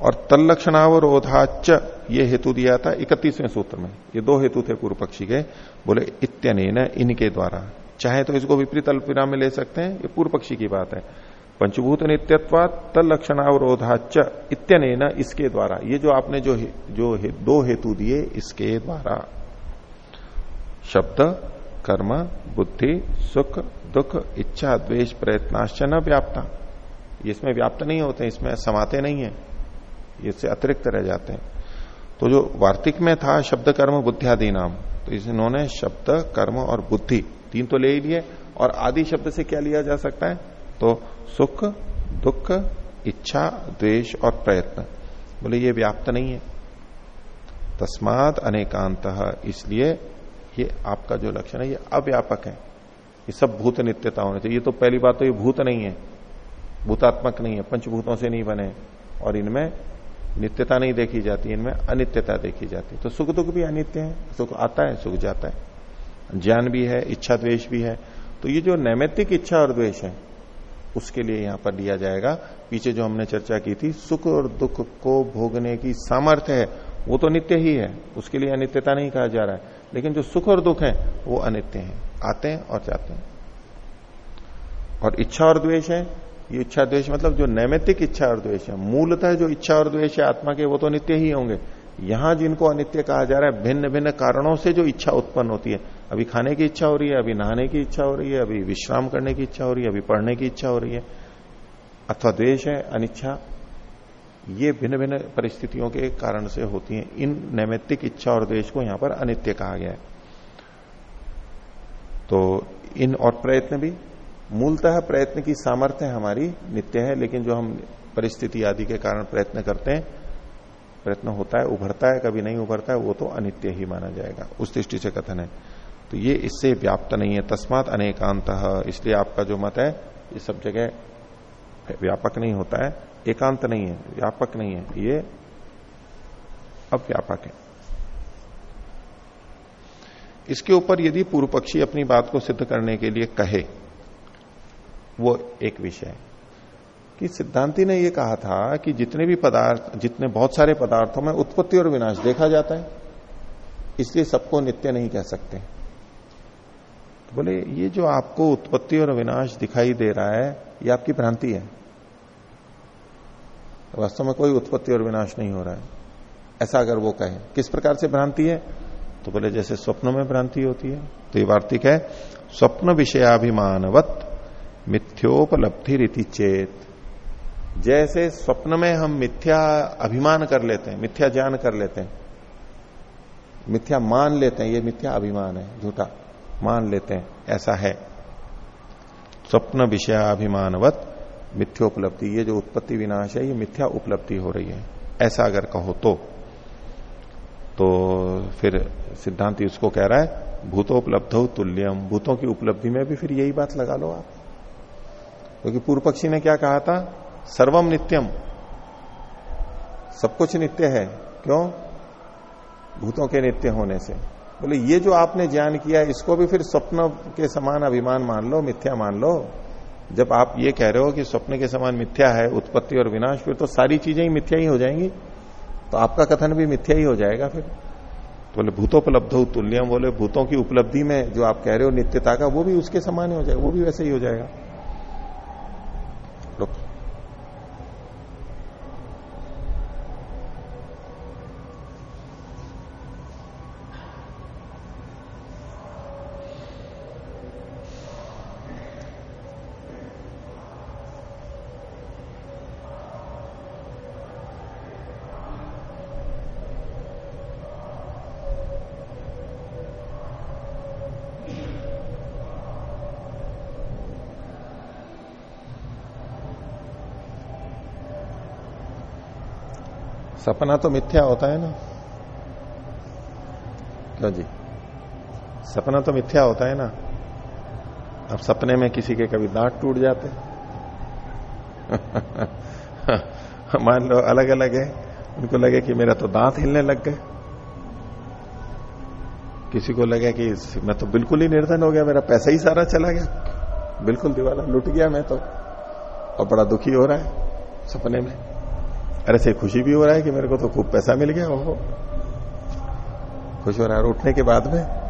और तलक्षणावरोधाच ये हेतु दिया था, इकतीसवें सूत्र में। ये दो हेतु थे पूर्व पक्षी के। बोले इत्यन इनके द्वारा। चाहे तो इसको विपरीत अल्पविराम में ले सकते हैं, ये पूर्व पक्षी की बात है। पंचभूत नित्यत्वात तलक्षणावरोधाच इत्यन इसके द्वारा। ये जो आपने जो हे, जो हे, दो हेतु दिए इसके द्वारा। शब्द कर्म बुद्धि सुख दुख इच्छा द्वेष प्रयत्नाश्च न व्याप्ता। इसमें व्याप्त नहीं होते इसमें समाते नहीं है। इससे अतिरिक्त रह जाते हैं। तो जो वार्तिक में था शब्द कर्म बुद्धियादि नाम तो इन्होंने शब्द कर्म और बुद्धि तीन तो ले ही लिए और आदि शब्द से क्या लिया जा सकता है? तो सुख, दुख, इच्छा, द्वेष और प्रयत्न। बोले, ये व्याप्त नहीं है। तस्मात अनेकांत इसलिए ये आपका जो लक्षण है, ये अव्यापक है। ये सब भूत नित्यता होने चाहिए। ये तो पहली बात तो ये भूत नहीं है। भूतात्मक नहीं है। पंचभूतों से नहीं बने। और इनमें नित्यता नहीं देखी जाती, इनमें अनित्यता देखी जाती। तो सुख, दुख भी अनित्य है। सुख आता है, सुख जाता है। ज्ञान भी है, इच्छा, द्वेष भी है। तो ये जो नैमित्तिक इच्छा और द्वेष है उसके लिए यहाँ पर लिया जाएगा। पीछे जो हमने चर्चा की थी, सुख और दुख को भोगने की सामर्थ्य है, वो तो नित्य ही है, उसके लिए अनित्यता नहीं कहा जा रहा है। लेकिन जो सुख और दुख है, वो अनित्य है, आते हैं और जाते हैं। और इच्छा और द्वेष है, ये इच्छा द्वेष मतलब जो नैमित्तिक इच्छा और द्वेष है, मूलतः जो इच्छा और द्वेष है आत्मा के, वो तो नित्य ही होंगे। यहाँ जिनको अनित्य कहा जा रहा है भिन्न भिन्न कारणों से जो इच्छा उत्पन्न होती है अभी खाने की इच्छा हो रही है, अभी नहाने की इच्छा हो रही है, अभी विश्राम करने की इच्छा हो रही है, अभी पढ़ने की इच्छा हो रही है। अथवा द्वेष है, अनिच्छा, ये भिन्न भिन्न परिस्थितियों के कारण से होती है। इन नैमित्तिक इच्छा और द्वेष को यहाँ पर अनित्य कहा गया है। तो इन और प्रयत्न भी, मूलतः प्रयत्न की सामर्थ्य हमारी नित्य है, लेकिन जो हम परिस्थिति आदि के कारण प्रयत्न करते हैं, प्रयत्न होता है, उभरता है, कभी नहीं उभरता है, वो तो अनित्य ही माना जाएगा। उस दृष्टि से कथन है। तो ये इससे व्याप्त नहीं है, तस्मात अनेकांत। इसलिए आपका जो मत है, ये सब जगह व्यापक नहीं होता है, एकांत नहीं है, व्यापक नहीं है, ये अव्यापक है। इसके ऊपर यदि पूर्व पक्षी अपनी बात को सिद्ध करने के लिए कहे, वो एक विषय है। कि सिद्धांति ने यह कहा था कि जितने भी पदार्थ, जितने बहुत सारे पदार्थों में उत्पत्ति और विनाश देखा जाता है, इसलिए सबको नित्य नहीं कह सकते। तो बोले, ये जो आपको उत्पत्ति और विनाश दिखाई दे रहा है, ये आपकी भ्रांति है। वास्तव में कोई उत्पत्ति और विनाश नहीं हो रहा है। ऐसा अगर वो कहे, किस प्रकार से भ्रांति है? तो बोले, जैसे स्वप्नों में भ्रांति होती है। तो ये वार्तिक है, स्वप्न विषयाभिमानवत मिथ्योपलब्धि रीति चेत। जैसे स्वप्न में हम मिथ्या अभिमान कर लेते हैं, मिथ्या ज्ञान कर लेते हैं, मिथ्या मान लेते हैं, ये मिथ्या अभिमान है, झूठा। मान लेते हैं, ऐसा है। स्वप्न विषयाभिमानवत मिथ्योपलब्धि, ये जो उत्पत्ति विनाश है, ये मिथ्या उपलब्धि हो रही है। ऐसा अगर कहो तो। तो फिर सिद्धांत उसको कह रहा है, भूतोपलब्ध तुल्यम भूतों की उपलब्धि में भी फिर यही बात लगा लो आप। क्योंकि तो पूर्व पक्षी ने क्या कहा था? सर्वम नित्यम सब कुछ नित्य है। क्यों? भूतों के नित्य होने से। बोले, ये जो आपने ज्ञान किया, इसको भी फिर स्वप्न के समान अभिमान मान लो, मिथ्या मान लो। जब आप ये कह रहे हो कि स्वप्न के समान मिथ्या है, उत्पत्ति और विनाश, फिर तो सारी चीज़ें ही मिथ्या ही हो जाएँगी। तो आपका कथन भी मिथ्या ही हो जाएगा फिर। तो बोले, भूतोपलब्ध हो, तुल्यम बोले, भूतों की उपलब्धि में जो आप कह रहे हो नित्यता का, वो भी उसके समान ही हो जाएगा वो भी वैसे ही हो जाएगा। सपना तो मिथ्या होता है ना। क्यों जी? सपना तो मिथ्या होता है ना। अब सपने में किसी के कभी दांत टूट जाते। मान लो अलग अलग है, उनको लगे कि मेरा तो दांत हिलने लग गए। किसी को लगे कि मैं तो बिल्कुल ही निर्धन हो गया, मेरा पैसा ही सारा चला गया। बिल्कुल दीवाला लुट गया मैं तो और बड़ा दुखी हो रहा है सपने में। अरे से खुशी भी हो रहा है कि मेरे को तो खूब पैसा मिल गया, ओहो। खुश हो रहा है और उठने के बाद में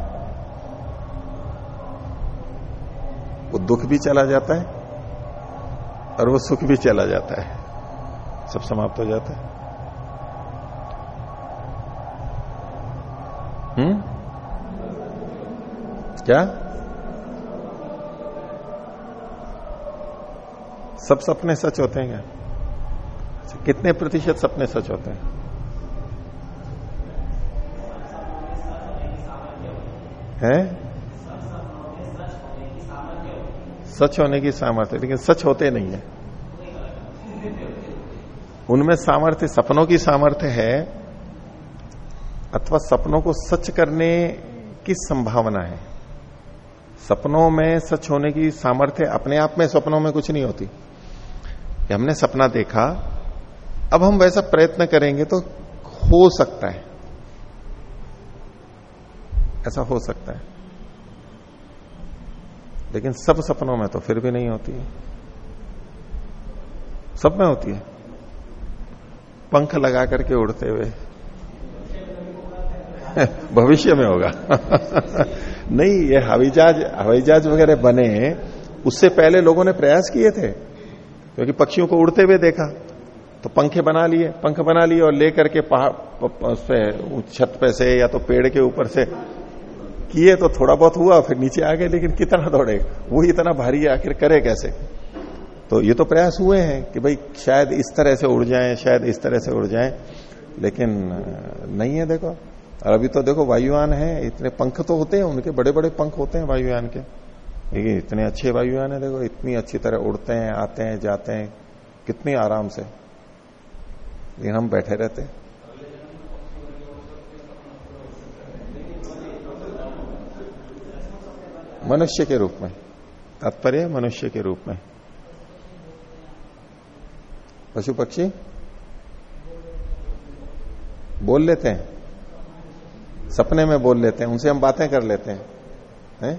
वो दुख भी चला जाता है और वो सुख भी चला जाता है। सब समाप्त हो जाता है। हम्म? क्या? सब सपने सच होते हैं क्या? कितने प्रतिशत सपने सच होते हैं? हैं? सच होने की सामर्थ्य, लेकिन सच होते नहीं है। उनमें सामर्थ्य, सपनों की सामर्थ्य है, अथवा सपनों को सच करने की संभावना है। सपनों में सच होने की सामर्थ्य अपने आप में, सपनों में कुछ नहीं होती। हमने सपना देखा अब हम वैसा प्रयत्न करेंगे तो हो सकता है। ऐसा हो सकता है। लेकिन सब सपनों में तो फिर भी नहीं होती है। सब में होती है। पंख लगा करके उड़ते हुए। भविष्य में होगा। नहीं, ये हवाई जहाज़ हवाई जहाज़ वगैरह बने, उससे पहले लोगों ने प्रयास किए थे, क्योंकि पक्षियों को उड़ते हुए देखा। तो पंखे बना लिए, पंख बना लिए और लेकर के से छत पे से या तो पेड़ के ऊपर से किए तो थोड़ा बहुत हुआ, फिर नीचे आ गए, लेकिन कितना दौड़े? वो इतना भारी आखिर करे कैसे? तो ये तो प्रयास हुए हैं कि भाई शायद इस तरह से उड़ जाएँ, शायद इस तरह से उड़ जाएँ, लेकिन, नहीं है देखो। और अभी तो देखो वायुयान है, इतने पंख तो होते हैं, उनके बड़े बड़े पंख होते हैं वायुयान के। लेकिन इतने अच्छे वायुयान है देखो, इतनी अच्छी तरह उड़ते हैं, आते हैं, जाते हैं, कितने आराम से। लेकिन हम बैठे रहते मनुष्य के रूप में, तात्पर्य मनुष्य के रूप में। पशु पक्षी बोल लेते हैं। सपने में बोल लेते हैं, उनसे हम बातें कर लेते हैं, है?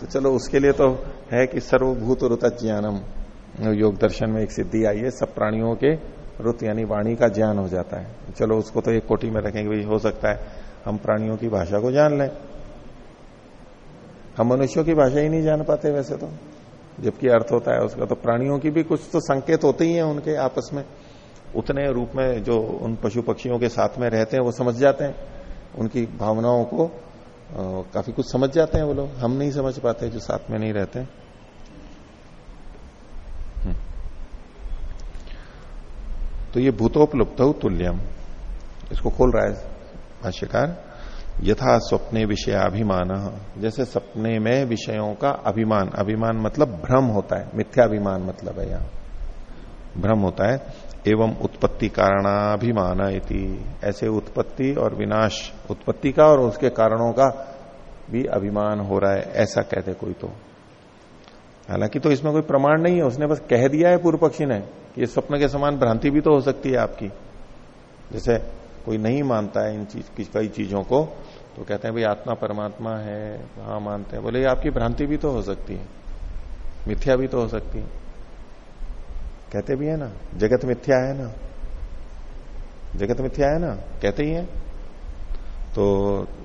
तो चलो उसके लिए तो है कि सर्वभूत रुत ज्ञानम योग दर्शन में एक सिद्धि आई है, सब प्राणियों के रुत यानी वाणी का ज्ञान हो जाता है। चलो उसको तो एक कोटि में रखेंगे, भाई, हो सकता है हम प्राणियों की भाषा को जान लें। हम मनुष्यों की भाषा ही नहीं जान पाते वैसे तो। जबकि अर्थ होता है उसका तो प्राणियों की भी कुछ तो संकेत होते ही हैं उनके आपस में। उतने रूप में जो उन पशु पक्षियों के साथ में रहते हैं, वो समझ जाते हैं। उनकी भावनाओं को काफ़ी कुछ समझ जाते हैं वो लोग। हम नहीं समझ पाते जो साथ में नहीं रहते। तो ये भूतोपलुप्त तुल्यम। इसको खोल रहा है भाष्यकार। यथा स्वप्ने विषयाभिमान। जैसे सपने में विषयों का अभिमान। अभिमान मतलब भ्रम होता है। मिथ्याभिमान मतलब है यहाँ। भ्रम होता है। एवं उत्पत्ति कारणाभिमान ऐसे उत्पत्ति और विनाश। उत्पत्ति का और उसके कारणों का भी अभिमान हो रहा है। ऐसा कहते कोई तो। हालाँकि तो इसमें कोई प्रमाण नहीं है। उसने बस कह दिया है पूर्व पक्षी ने। कि स्वप्न के समान भ्रांति भी तो हो सकती है आपकी। जैसे कोई नहीं मानता है इन चीज़ कई चीज़ों को तो कहते हैं, भाई, आत्मा परमात्मा है हाँ मानते हैं। बोले, आपकी भ्रांति भी तो हो सकती है। मिथ्या भी तो हो सकती है। कहते भी है ना, जगत मिथ्या है ना? जगत मिथ्या है ना? कहते ही है। तो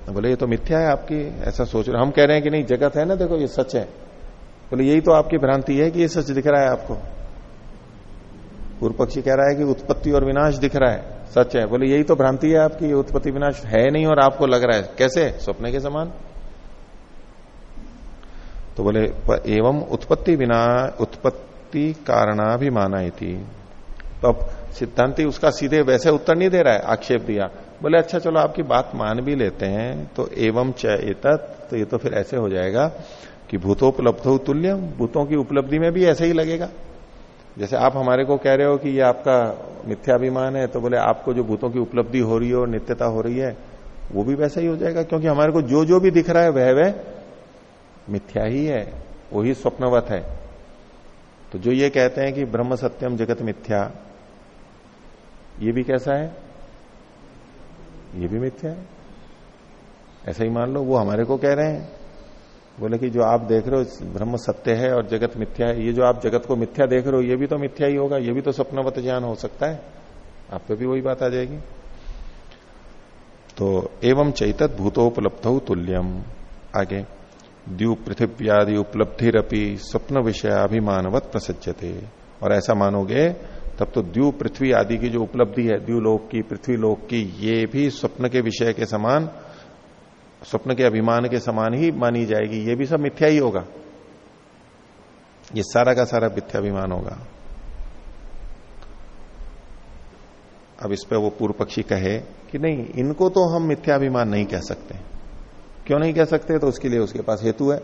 बोले, ये तो मिथ्या है आपकी, ऐसा सोच रहे हम कह रहे हैं कि नहीं, जगत है ना, देखो, ये सच है। बोले, यही तो आपकी भ्रांति है कि ये सच दिख रहा है आपको। पूर्व पक्षी कह रहा है कि उत्पत्ति और विनाश दिख रहा है। सच है। बोले, यही तो भ्रांति है आपकी उत्पत्ति विनाश है नहीं और आपको लग रहा है। कैसे? स्वप्न के समान। तो बोले एवं उत्पत्ति बिना उत्पत्ति कारणाभिमाना थी तो अब सिद्धांति उसका सीधे वैसे उत्तर नहीं दे रहा है, आक्षेप दिया। बोले अच्छा चलो, आपकी बात मान भी लेते हैं तो एवं चेत तो ये तो फिर ऐसे हो जाएगा कि भूतोपलब्ध तुल्य, भूतों की उपलब्धि में भी ऐसे ही लगेगा। जैसे आप हमारे को कह रहे हो कि ये आपका मिथ्याभिमान है तो बोले आपको जो भूतों की उपलब्धि हो रही है और नित्यता हो रही है, वो भी वैसा ही हो जाएगा, क्योंकि हमारे को जो जो भी दिख रहा है वह वह मिथ्या ही है वही स्वप्नवत है। तो जो ये कहते हैं कि ब्रह्म सत्यम जगत मिथ्या, ये भी कैसा है? ये भी मिथ्या है। ऐसा ही मान लो, वो हमारे को कह रहे हैं। बोले कि जो आप देख रहे हो ब्रह्म सत्य है और जगत मिथ्या है, ये जो आप जगत को मिथ्या देख रहे हो, ये भी तो मिथ्या ही होगा, ये भी तो स्वप्नवत ज्ञान हो सकता है। आप पे भी वही बात आ जाएगी। तो एवं चैतत भूतोपलब्ध तुल्यम। आगे, द्यू पृथ्व्यादि उपलब्धिरपी स्वप्न विषय अभिमानवत प्रसज्जते और ऐसा मानोगे, तब तो द्यू पृथ्वी आदि की जो उपलब्धि है द्यूलोक की, पृथ्वी लोक की, ये भी स्वप्न के विषय के समान स्वप्न के अभिमान के समान ही मानी जाएगी। ये भी सब मिथ्या ही होगा। ये सारा का सारा मिथ्याभिमान होगा। अब इस पर वो पूर्व पक्षी कहे कि नहीं, इनको तो हम मिथ्याभिमान नहीं कह सकते। क्यों नहीं कह सकते? तो उसके लिए उसके पास हेतु है।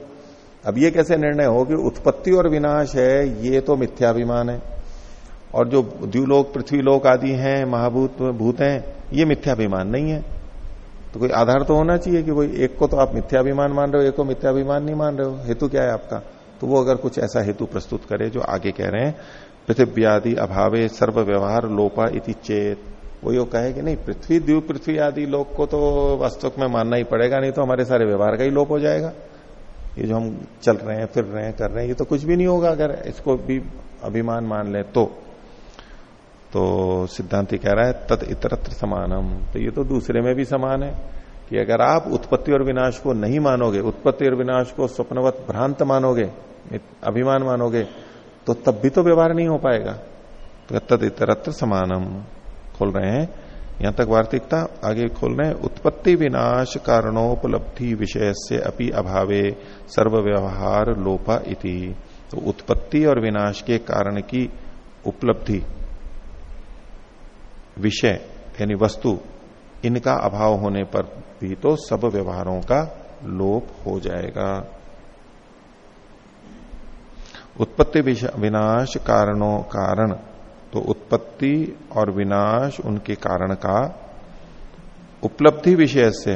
अब ये कैसे निर्णय हो कि उत्पत्ति और विनाश है, ये तो मिथ्याभिमान है। और जो द्व्यूलोक पृथ्वीलोक आदि हैं, महाभूत, भूत हैं, ये मिथ्याभिमान नहीं है। तो कोई आधार तो होना चाहिए कि कोई एक को तो आप मिथ्याभिमान मान रहे हो, एक को मिथ्याभिमान नहीं मान रहे हो। हेतु क्या है आपका? तो वो अगर कुछ ऐसा हेतु प्रस्तुत करे जो आगे कह रहे हैं पृथ्वी आदि अभावे सर्व व्यवहार लोपा इति चेत। वो यो कहे कि नहीं, पृथ्वी द्वीप पृथ्वी आदि लोक को तो वास्तव में मानना ही पड़ेगा, नहीं तो हमारे सारे व्यवहार का ही लोप हो जाएगा। ये जो हम चल रहे हैं, फिर रहे हैं, कर रहे हैं, ये तो कुछ भी नहीं होगा। अगर इसको भी अभिमान मान ले तो तो सिद्धांति कह रहा है तद इतरत्र समानम। तो ये तो दूसरे में भी समान है कि अगर आप उत्पत्ति और विनाश को नहीं मानोगे, उत्पत्ति और विनाश को स्वप्नवत भ्रांत मानोगे, अभिमान मानोगे तो तब भी तो व्यवहार नहीं हो पाएगा। तो तद इतरत्र समानम। खोल रहे हैं। यहाँ तक वार्तिकता आगे खोल रहे हैं। उत्पत्ति विनाश कारणोपलब्धि विषय से अपनी अभावे सर्व व्यवहार लोपा इति। तो उत्पत्ति और विनाश के कारण की उपलब्धि विषय, यानी वस्तु, इनका अभाव होने पर भी तो सब व्यवहारों का लोप हो जाएगा। उत्पत्ति विनाश कारणों, कारण तो उत्पत्ति और विनाश उनके कारण का उपलब्धि विषय से,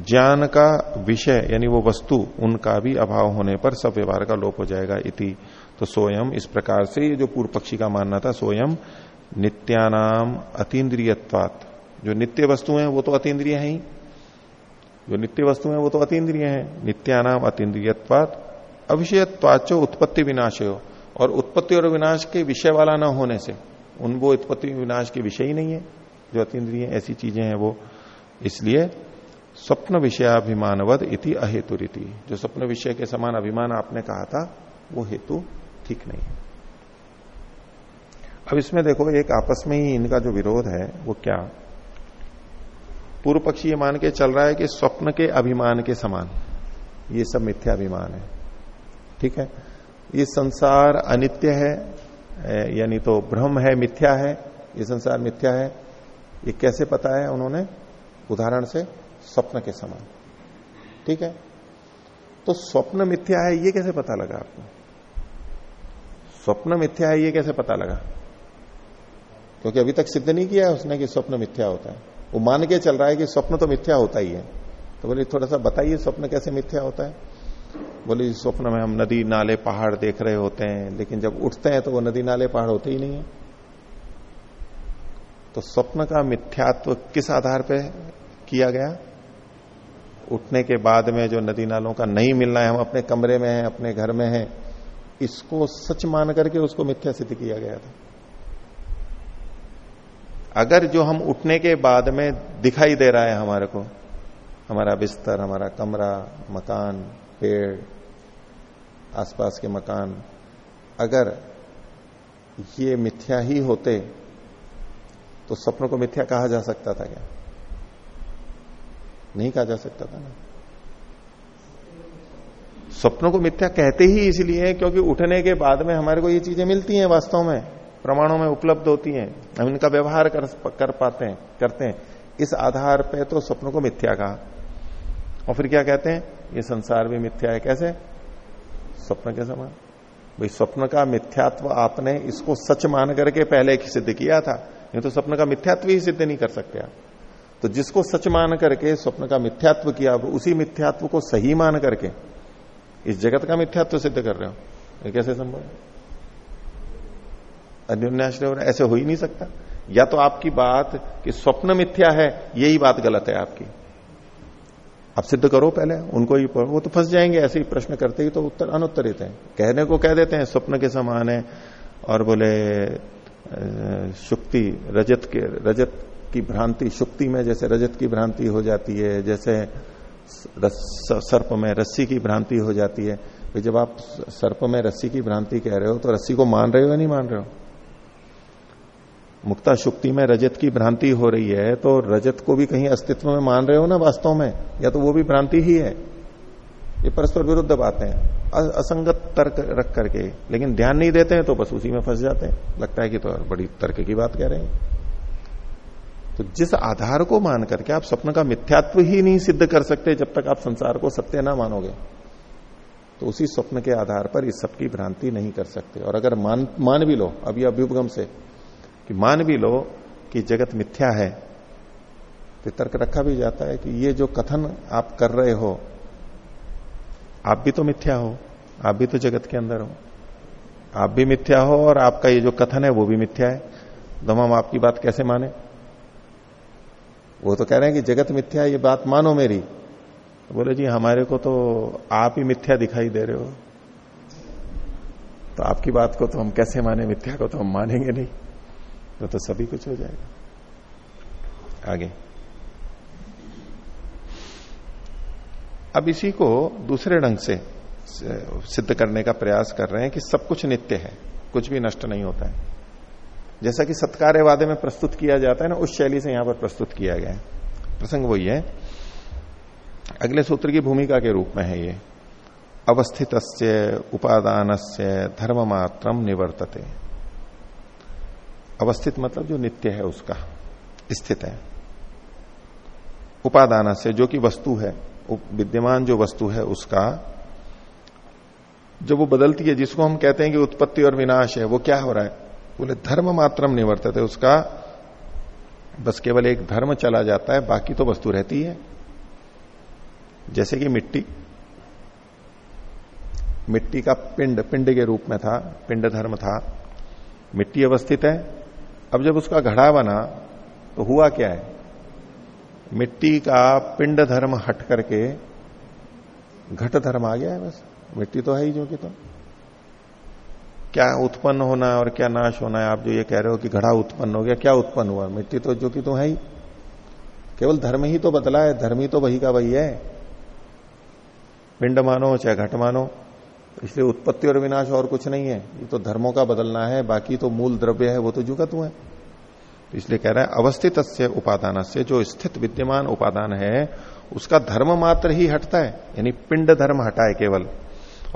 ज्ञान का विषय, यानी वो वस्तु, उनका भी अभाव होने पर सब व्यवहार का लोप हो जाएगा इति। तो सोयम इस प्रकार से ये जो पूर्व पक्षी का मानना था सोयम नित्यानाम अतीन्द्रियवात जो नित्य वस्तु हैं, वो तो अतीन्द्रिय है ही। जो नित्य वस्तु हैं, वो तो अतीन्द्रिय हैं। नित्यानाम अतीन्द्रियवात अविषयत्वाच उत्पत्ति विनाश हो और उत्पत्ति और विनाश के विषय वाला ना होने से, उन वो उत्पत्ति विनाश के विषय ही नहीं है। जो अतीन्द्रिय ऐसी चीज़ें हैं वो। इसलिए स्वप्न विषयाभिमानवद इति अहेतु रीति जो स्वप्न विषय के समान अभिमान आपने कहा था, वो हेतु ठीक नहीं है। अब इसमें देखो, एक आपस में ही इनका जो विरोध है, वो क्या? पूर्व पक्षी ये मान के चल रहा है कि स्वप्न के अभिमान के समान ये सब मिथ्या अभिमान है। ठीक है? ये संसार अनित्य है यानी तो ब्रह्म है, मिथ्या है, ये संसार मिथ्या है। ये कैसे पता है उन्होंने? उदाहरण से, स्वप्न के समान। ठीक है? तो स्वप्न मिथ्या है, ये कैसे पता लगा आपको? स्वप्न मिथ्या है, ये कैसे पता लगा? क्योंकि अभी तक सिद्ध नहीं किया है उसने कि स्वप्न मिथ्या होता है। वो मान के चल रहा है कि स्वप्न तो मिथ्या होता ही है। तो बोले, थोड़ा सा बताइए स्वप्न कैसे मिथ्या होता है? बोले स्वप्न में हम नदी, नाले, पहाड़ देख रहे होते हैं, लेकिन जब उठते हैं तो वो नदी, नाले, पहाड़ होते ही नहीं है। तो स्वप्न का मिथ्यात्व किस आधार पे किया गया? उठने के बाद में जो नदी, नालों का नहीं मिलना है, हम अपने कमरे में हैं, अपने घर में हैं, इसको सच मान करके उसको मिथ्या सिद्ध किया गया था। अगर जो हम उठने के बाद में दिखाई दे रहा है हमारे को, हमारा बिस्तर, हमारा कमरा, मकान, पेड़, आसपास के मकान, अगर ये मिथ्या ही होते तो स्वप्न को मिथ्या कहा जा सकता था क्या? नहीं कहा जा सकता था ना? स्वप्नों को मिथ्या कहते ही इसलिए क्योंकि उठने के बाद में हमारे को ये चीज़ें मिलती हैं वास्तव में। प्रमाणों में उपलब्ध होती हैं हम इनका व्यवहार कर, कर पाते हैं करते हैं। इस आधार पर तो स्वप्नों को मिथ्या कहा। और फिर क्या कहते हैं? ये संसार भी मिथ्या है कैसे? स्वप्न के समान। भाई स्वप्न का मिथ्यात्व आपने इसको सच मान करके पहले सिद्ध किया था। नहीं तो स्वप्न का मिथ्यात्व ही सिद्ध नहीं कर सकते आप। तो जिसको सच मान करके स्वप्न का मिथ्यात्व किया उसी मिथ्यात्व को सही मान करके इस जगत का मिथ्यात्व सिद्ध कर रहे हो। ये कैसे संभव है? अन्योन्याश्रय हो रहा है ऐसे हो ही नहीं सकता। या तो आपकी बात कि स्वप्न मिथ्या है, यही बात गलत है आपकी। आप सिद्ध करो पहले, उनको ही वो तो फंस जाएँगे, ऐसे ही प्रश्न करते ही तो उत्तर अनुत्तरित है। कहने को कह देते हैं, स्वप्न के समान है, और बोले शुक्ति, रजत के, रजत की भ्रांति, शुक्ति में जैसे रजत की भ्रांति हो जाती है, जैसे सर्प में रस्सी की भ्रांति हो जाती है। तो जब आप सर्प में रस्सी की भ्रांति कह रहे हो तो रस्सी को मान रहे हो या नहीं मान रहे हो? मुक्ता शुक्ति में रजत की भ्रांति हो रही है तो रजत को भी कहीं अस्तित्व में मान रहे हो ना वास्तव में? या तो वो भी भ्रांति ही है? ये परस्पर विरुद्ध बातें हैं। असंगत तर्क रख करके, लेकिन ध्यान नहीं देते हैं तो बस उसी में फंस जाते हैं। लगता है कि तो बड़ी तर्क की बात कह रहे हैं। तो जिस आधार को मान करके आप स्वप्न का मिथ्यात्व ही नहीं सिद्ध कर सकते जब तक आप संसार को सत्य ना मानोगे तो उसी स्वप्न के आधार पर इस सबकी भ्रांति नहीं कर सकते। और अगर मान मान भी लो, अभी अभ्युपगम से कि मान भी लो कि जगत मिथ्या है तो तर्क रखा भी जाता है कि ये जो कथन आप कर रहे हो, आप भी तो मिथ्या हो, आप भी तो जगत के अंदर हो। आप भी मिथ्या हो और आपका ये जो कथन है वो भी मिथ्या है। तो हम आपकी बात कैसे माने? वो तो कह रहे हैं कि जगत मिथ्या ये बात मानो मेरी। तो बोले, जी, हमारे को तो आप ही मिथ्या दिखाई दे रहे हो। तो आपकी बात को तो हम कैसे माने? मिथ्या को तो हम मानेंगे नहीं। तो, तो सभी कुछ हो जाएगा। आगे। अब इसी को दूसरे ढंग से सिद्ध करने का प्रयास कर रहे हैं कि सब कुछ नित्य है कुछ भी नष्ट नहीं होता है। जैसा कि सत्कार्यवादे में प्रस्तुत किया जाता है ना उस शैली से यहाँ पर प्रस्तुत किया गया है। प्रसंग वही है। अगले सूत्र की भूमिका के रूप में है ये। अवस्थित उपादान से धर्म मात्र निवर्तते। अवस्थित मतलब जो नित्य है उसका, स्थित है। उपादान से जो कि वस्तु है विद्यमान जो वस्तु है उसका, जब वो बदलती है, जिसको हम कहते हैं कि उत्पत्ति और विनाश है, वो क्या हो रहा है? बोले, धर्म मात्रम निवर्तते उसका बस केवल एक धर्म चला जाता है, बाकी तो वस्तु रहती है। जैसे कि मिट्टी मिट्टी का पिंड पिंड के रूप में था, पिंड धर्म था, मिट्टी अवस्थित है अब जब उसका घड़ा बना तो हुआ क्या है? मिट्टी का पिंड धर्म हट करके घट धर्म आ गया है बस। मिट्टी तो है ही जो कि तो। क्या उत्पन्न होना और क्या नाश होना है? आप जो ये कह रहे हो कि घड़ा उत्पन्न हो गया, क्या उत्पन्न हुआ? मिट्टी तो जो कि तो है ही। केवल धर्म ही तो बदला है, धर्म ही तो वही का वही है। पिंड मानो चाहे घट मानो इसलिए उत्पत्ति और विनाश और कुछ नहीं है। ये तो धर्मों का बदलना है, बाकी तो मूल द्रव्य है, वो तो जुगत हुए। तो इसलिए कह रहा है अवस्थित उपादान से जो स्थित विद्यमान उपादान है, उसका धर्म मात्र ही हटता है, यानी पिंड धर्म हटाए केवल।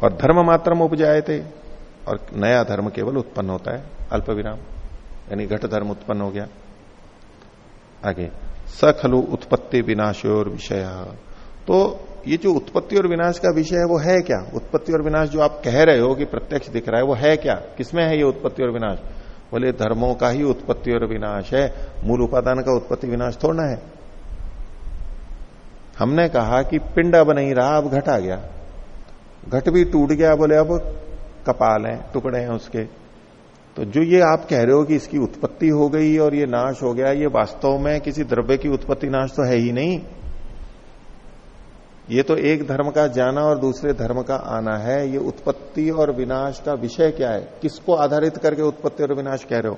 और धर्म मात्र में उपजाए थे और नया धर्म केवल उत्पन्न होता है, अल्प विराम, यानी घट धर्म उत्पन्न हो गया। आगे सखलु उत्पत्ति विनाश और विषय तो ये जो उत्पत्ति और विनाश का विषय है, वो है क्या? उत्पत्ति और विनाश जो आप कह रहे हो कि प्रत्यक्ष दिख रहा है, वो है क्या? किसमें है ये उत्पत्ति और विनाश? बोले, धर्मों का ही उत्पत्ति और विनाश है। मूल उपादान का उत्पत्ति विनाश थोड़ा है। हमने कहा कि पिंड अब नहीं रहा, अब घट आ गया। घट भी टूट गया, बोले, अब कपाल है, टुकड़े हैं उसके। तो जो ये आप कह रहे हो कि इसकी उत्पत्ति हो गई और ये नाश हो गया, ये वास्तव में किसी द्रव्य की उत्पत्ति नाश तो है ही नहीं। ये तो एक धर्म का जाना और दूसरे धर्म का आना है। ये उत्पत्ति और विनाश का विषय क्या है? किसको आधारित करके उत्पत्ति और विनाश कह रहे हो?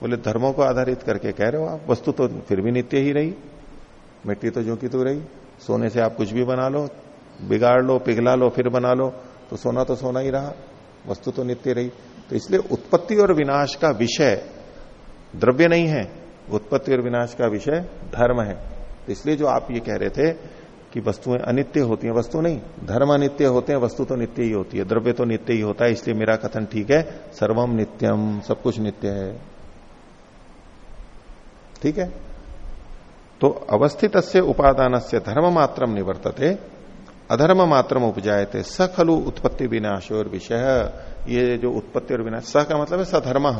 बोले, धर्मों को आधारित करके कह रहे हो आप। वस्तु तो फिर भी नित्य ही रही। मिट्टी तो जो की तो रही। सोने से आप कुछ भी बना लो। बिगाड़ लो, पिघला लो, फिर बना लो। तो सोना तो सोना ही रहा। वस्तु तो नित्य रही। तो इसलिए उत्पत्ति और विनाश का विषय द्रव्य नहीं है। उत्पत्ति और विनाश का विषय धर्म है। तो इसलिए जो आप ये कह रहे थे कि वस्तुएँ अनित्य होती हैं, वस्तु नहीं, धर्म अनित्य होते हैं, वस्तु तो नित्य ही होती है, द्रव्य तो नित्य ही होता है, इसलिए मेरा कथन ठीक है, सर्वम नित्यम, सब कुछ नित्य है। ठीक है? तो अवस्थित से उपादान से धर्म मात्रम निवर्तते, अधर्म मात्रम उपजाए स खलु उत्पत्ति विनाश और विषय। ये जो उत्पत्ति और विनाश, स का मतलब है सधर्म।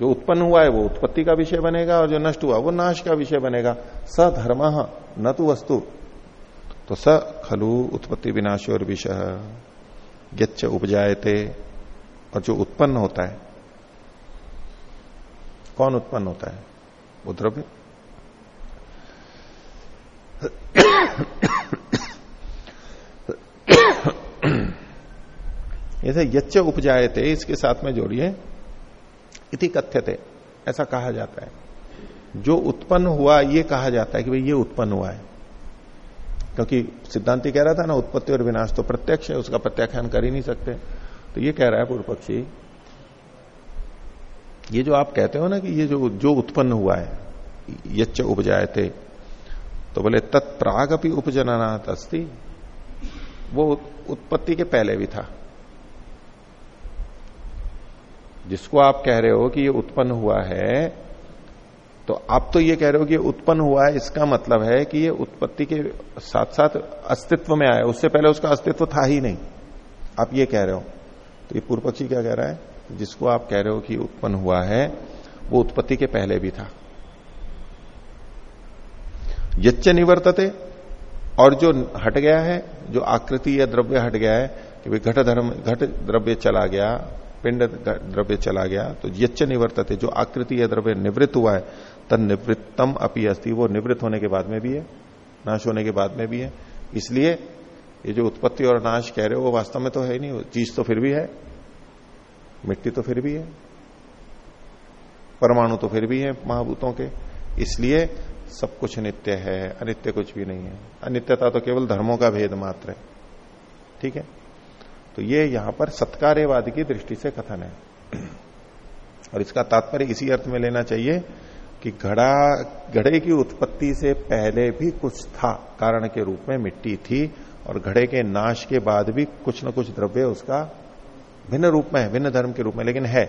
जो उत्पन्न हुआ है वो उत्पत्ति का विषय बनेगा और जो नष्ट हुआ, वो नाश का विषय बनेगा। सधर्म, न तो वस्तु। तो स खलु उत्पत्ति विनाश और विषय यच्च उपजायते, और जो उत्पन्न होता है, कौन उत्पन्न होता है? वो द्रव्य। ऐसे यच्च उपजाए थे इसके साथ में जोड़िए, इति कथ्य थे ऐसा कहा जाता है। जो उत्पन्न हुआ, ये कहा जाता है कि भाई ये उत्पन्न हुआ है। क्योंकि सिद्धांति कह रहा था ना, उत्पत्ति और विनाश तो प्रत्यक्ष है, उसका प्रत्याख्यान कर ही नहीं सकते। तो ये कह रहा है पूर्व पक्षी ये जो आप कहते हो ना कि ये जो जो उत्पन्न हुआ है, यच्च उपजाए थे तो बोले तत्प्राग अपनी उपजनानाथ अस्थि वो उत्पत्ति के पहले भी था। जिसको आप कह रहे हो कि ये उत्पन्न हुआ है तो आप तो ये कह रहे हो कि उत्पन्न हुआ है, इसका मतलब है कि ये उत्पत्ति के साथ साथ अस्तित्व में आया उससे पहले उसका अस्तित्व था ही नहीं। आप ये कह रहे हो। तो ये पूर्व पक्षी क्या कह रहा है? जिसको आप कह रहे हो कि उत्पन्न हुआ है, वो उत्पत्ति के पहले भी था। यच्च निवर्तते, और जो हट गया है, जो आकृति या द्रव्य हट गया है, कि भाई घट धर्म, घट द्रव्य चला गया, पिंड द्रव्य चला गया तो यच्च निवर्तते, जो आकृति या द्रव्य निवृत्त हुआ है तन निवृत्तम अपी अस्थि वो निवृत्त होने के बाद में भी है, नाश होने के बाद में भी है। इसलिए ये जो उत्पत्ति और नाश कह रहे हो, वो वास्तव में तो है नहीं। चीज़ तो फिर भी है, मिट्टी तो फिर भी है, परमाणु तो फिर भी है महाभूतों के। इसलिए सब कुछ नित्य है, अनित्य कुछ भी नहीं है। अनित्यता तो केवल धर्मों का भेद मात्र है। ठीक है? तो ये यहाँ पर सत्कार्यवाद की दृष्टि से कथन है। और इसका तात्पर्य इसी अर्थ में लेना चाहिए कि घड़ा, घड़े की उत्पत्ति से पहले भी कुछ था, कारण के रूप में मिट्टी थी, और घड़े के नाश के बाद भी कुछ न कुछ द्रव्य उसका भिन्न रूप में है, भिन्न धर्म के रूप में, लेकिन है।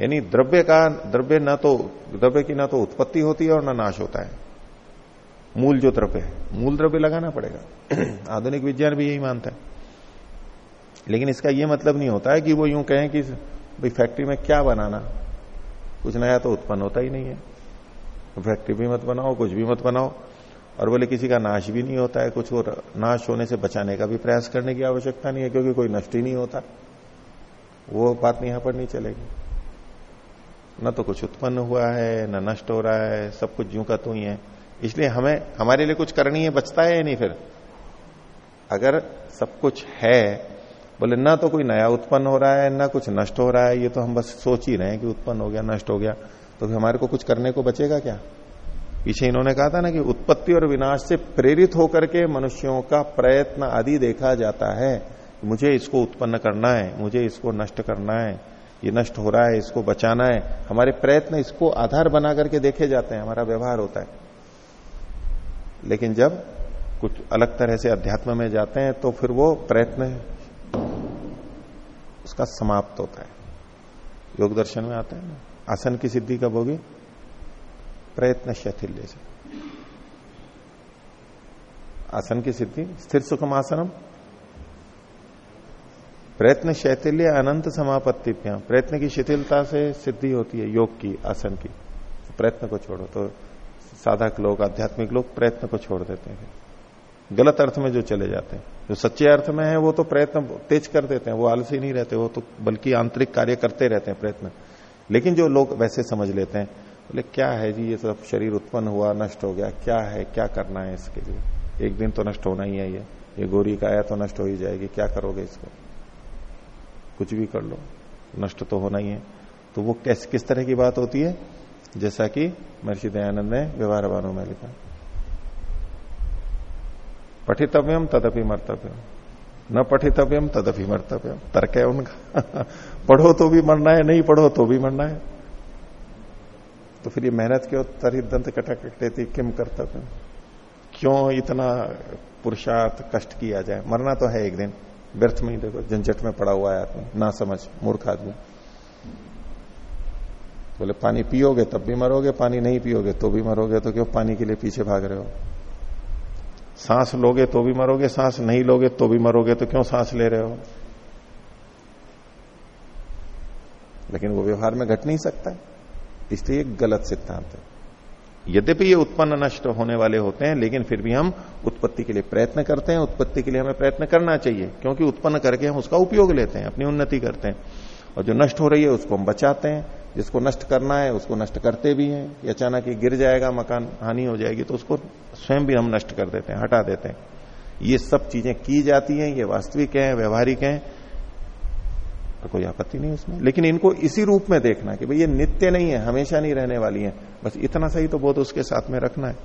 यानी द्रव्य का, द्रव्य न तो द्रव्य की ना तो उत्पत्ति होती है और न नाश होता है। मूल जो द्रव्य है, मूल द्रव्य लगाना पड़ेगा। आधुनिक विज्ञान भी यही मानता है। लेकिन इसका यह मतलब नहीं होता है कि वो यूँ कहें कि, भाई फैक्ट्री में क्या बनाना? कुछ नया तो उत्पन्न होता ही नहीं है। फैक्ट्री भी मत बनाओ, कुछ भी मत बनाओ। और बोले, किसी का नाश भी नहीं होता है, कुछ और नाश होने से बचाने का भी प्रयास करने की आवश्यकता नहीं है, क्योंकि कोई नष्ट ही नहीं होता। वो बात यहाँ पर नहीं चलेगी। न तो कुछ उत्पन्न हुआ है, न नष्ट हो रहा है, सब कुछ यूँ का तो ही है। इसलिए हमें, हमारे लिए कुछ करनी है, बचता है या नहीं फिर? अगर सब कुछ है, बोले, ना तो कोई नया उत्पन्न हो रहा है, ना कुछ नष्ट हो रहा है, ये तो हम बस सोच ही रहे हैं कि उत्पन्न हो गया, नष्ट हो गया। तो फिर हमारे को कुछ करने को बचेगा क्या? पीछे इन्होंने कहा था ना कि उत्पत्ति और विनाश से प्रेरित होकर के मनुष्यों का प्रयत्न आदि देखा जाता है मुझे इसको उत्पन्न करना है, मुझे इसको नष्ट करना है, ये नष्ट हो रहा है, इसको बचाना है। हमारे प्रयत्न इसको आधार बना करके देखे जाते हैं, हमारा व्यवहार होता है। लेकिन जब कुछ अलग तरह से अध्यात्म में जाते हैं तो फिर वो प्रयत्न उसका समाप्त होता है। योग दर्शन में आता है ना? आसन की सिद्धि कब होगी? प्रयत्न शैथिल्य से। आसन की सिद्धि, स्थिर सुखम आसनम। प्रयत्न शैथिल्य अनंत समापत्ति प्रयत्न की शिथिलता से सिद्धि होती है योग की, आसन की। प्रयत्न को छोड़ो तो साधक लोग, आध्यात्मिक लोग प्रयत्न को छोड़ देते हैं। गलत अर्थ में जो चले जाते हैं, जो सच्चे अर्थ में है, वो तो प्रयत्न तेज कर देते हैं, वो आलसी नहीं रहते, वो तो बल्कि आंतरिक कार्य करते रहते हैं प्रयत्न। लेकिन जो लोग वैसे समझ लेते हैं, बोले तो क्या है जी, ये सब शरीर उत्पन्न हुआ, नष्ट हो गया, क्या है, क्या करना है इसके लिए? एक दिन तो नष्ट होना ही है ये। ये गोरी का आया तो नष्ट हो ही जाएगी, क्या करोगे इसको? कुछ भी कर लो, नष्ट तो होना ही है। तो वो कैस, किस तरह की बात होती है? जैसा कि महर्षि दयानंद ने व्यवहार वानों में लिखा। पठितव्यम तदपि मर्तव्यम। न पठितव्यम तदपि मर्तव्यम। तर्क है उनका। पढ़ो तो भी मरना है, नहीं पढ़ो तो भी मरना है। तो फिर ये मेहनत क्यों तरी दंत कटा थी, किम कर्तव्य क्यों इतना पुरुषार्थ कष्ट किया जाए? मरना तो है एक दिन। व्यर्थ में ही देखो, झंझट में पड़ा हुआ है आदमी। ना समझ, मूर्ख आदमी। बोले, पानी पियोगे तब भी मरोगे, पानी नहीं पियोगे तो भी मरोगे तो क्यों पानी के लिए पीछे भाग रहे हो? सांस लोगे तो भी मरोगे, सांस नहीं लोगे तो भी मरोगे तो क्यों सांस ले रहे हो? लेकिन वो व्यवहार में घट नहीं सकता इसलिए गलत सिद्धांत है। यद्यपि ये उत्पन्न नष्ट होने वाले होते हैं, लेकिन फिर भी हम उत्पत्ति के लिए प्रयत्न करते हैं। उत्पत्ति के लिए हमें प्रयत्न करना चाहिए, क्योंकि उत्पन्न करके हम उसका उपयोग लेते हैं, अपनी उन्नति करते हैं। और जो नष्ट हो रही है, उसको हम बचाते हैं। जिसको नष्ट करना है, उसको नष्ट करते भी हैं। कि अचानक ही गिर जाएगा, मकान हानि हो जाएगी तो उसको स्वयं भी हम नष्ट कर देते हैं, हटा देते हैं। ये सब चीज़ें की जाती हैं, ये वास्तविक है, व्यवहारिक है। तो कोई आपत्ति नहीं उसमें। लेकिन इनको इसी रूप में देखना कि भाई ये नित्य नहीं है, हमेशा नहीं रहने वाली है। बस इतना सही तो बोध उसके साथ में रखना है।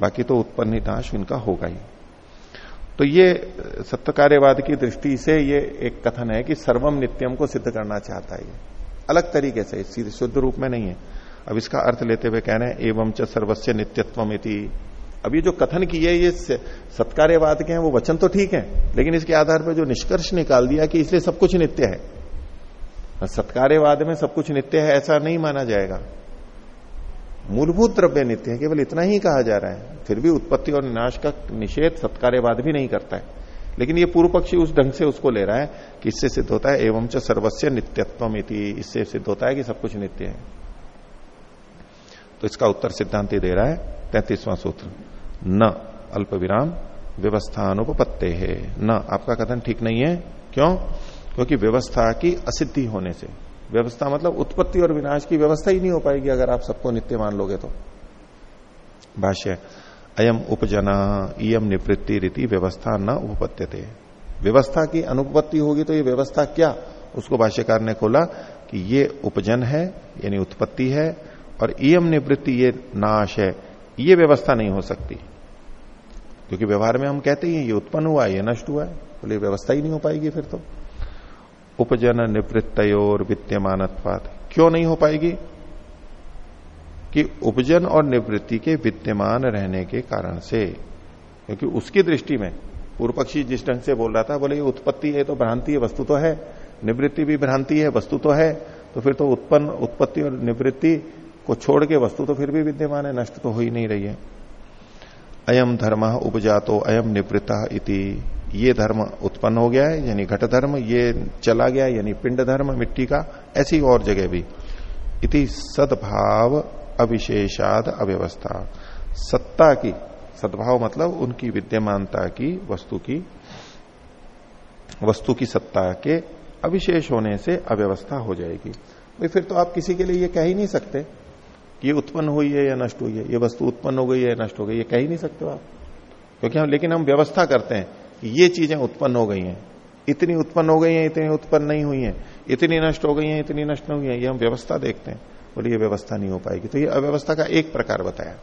बाकी तो उत्पन्न नाश इनका होगा ही। तो ये सत्य की दृष्टि से ये एक कथन है कि सर्वम नित्यम को सिद्ध करना चाहता है अलग तरीके से शुद्ध रूप में नहीं है। अब इसका अर्थ लेते हुए कह रहे हैं, एवं च सर्वस्व नित्यत्व अब ये जो कथन की है, ये सत्कार्यवाद के हैं, वो वचन तो ठीक है, लेकिन इसके आधार पर जो निष्कर्ष निकाल दिया कि इसलिए सब कुछ नित्य है। सत्कार्यवाद में सब कुछ नित्य है, ऐसा नहीं माना जाएगा। मूलभूत द्रव्य नित्य है, केवल इतना ही कहा जा रहा है। फिर भी उत्पत्ति और विनाश का निषेध सत्कार्यवाद भी नहीं करता है। लेकिन ये पूर्व पक्षी उस ढंग से उसको ले रहा है कि इससे सिद्ध होता है, एवं च सर्वस्व नित्यत्व इससे सिद्ध होता है कि सब कुछ नित्य है। तो इसका उत्तर सिद्धांत दे रहा है, तैतीसवां सूत्र। न अल्प विराम व्यवस्था अनुपत्ते है न, आपका कथन ठीक नहीं है। क्यों? क्योंकि व्यवस्था की असिद्धि होने से। व्यवस्था मतलब उत्पत्ति और विनाश की व्यवस्था ही नहीं हो पाएगी अगर आप सबको नित्य मान लोगे तो। भाष्य, अयम उपजना इम निवृत्ति रीति व्यवस्था न उपपत्य व्यवस्था की अनुपत्ति होगी तो ये व्यवस्था क्या? उसको भाष्यकार ने खोला कि ये उपजन है, यानी उत्पत्ति है, और इम निवृत्ति ये नाश है, ये व्यवस्था नहीं हो सकती। क्योंकि व्यवहार में हम कहते हैं ये उत्पन्न हुआ, ये नष्ट हुआ है बोले व्यवस्था ही नहीं हो पाएगी फिर तो। उपजन निवृत्तोर विद्यमान क्यों नहीं हो पाएगी? कि उपजन और निवृत्ति के विद्यमान रहने के कारण से। क्योंकि उसकी दृष्टि में, पूर्व पक्षी जिस ढंग से बोल रहा था, बोले, ये उत्पत्ति है तो भ्रांति है, वस्तु तो है। निवृत्ति भी भ्रांति है, वस्तु तो है। तो फिर तो उत्पन्न, उत्पत्ति और निवृत्ति को छोड़ के वस्तु तो फिर भी विद्यमान है, नष्ट तो हो ही नहीं रही है। अयम धर्म उपजातो अयम निवृत्ता इति। ये धर्म उत्पन्न हो गया है, यानी घट धर्म, ये चला गया यानी पिंड धर्म, मिट्टी का, ऐसी और जगह भी। इति सद्भाव अविशेषाद अव्यवस्था। सत्ता की, सद्भाव मतलब उनकी विद्यमानता की, वस्तु की वस्तु की सत्ता के अविशेष होने से अव्यवस्था हो जाएगी। भाई, फिर तो आप किसी के लिए ये कह ही नहीं सकते कि ये उत्पन्न हुई है या नष्ट हुई है। ये वस्तु उत्पन्न हो गई है नष्ट हो गई ये कह ही नहीं सकते आप। क्योंकि हम, लेकिन हम व्यवस्था करते हैं। ये चीज़ें उत्पन्न हो गई हैं। इतनी उत्पन्न हो गई हैं, इतनी उत्पन्न नहीं हुई हैं। इतनी नष्ट हो गई हैं, इतनी नष्ट नहीं हुई है। ये हम व्यवस्था देखते हैं। बोले, ये व्यवस्था नहीं हो पाएगी। तो ये अव्यवस्था का एक प्रकार बताया।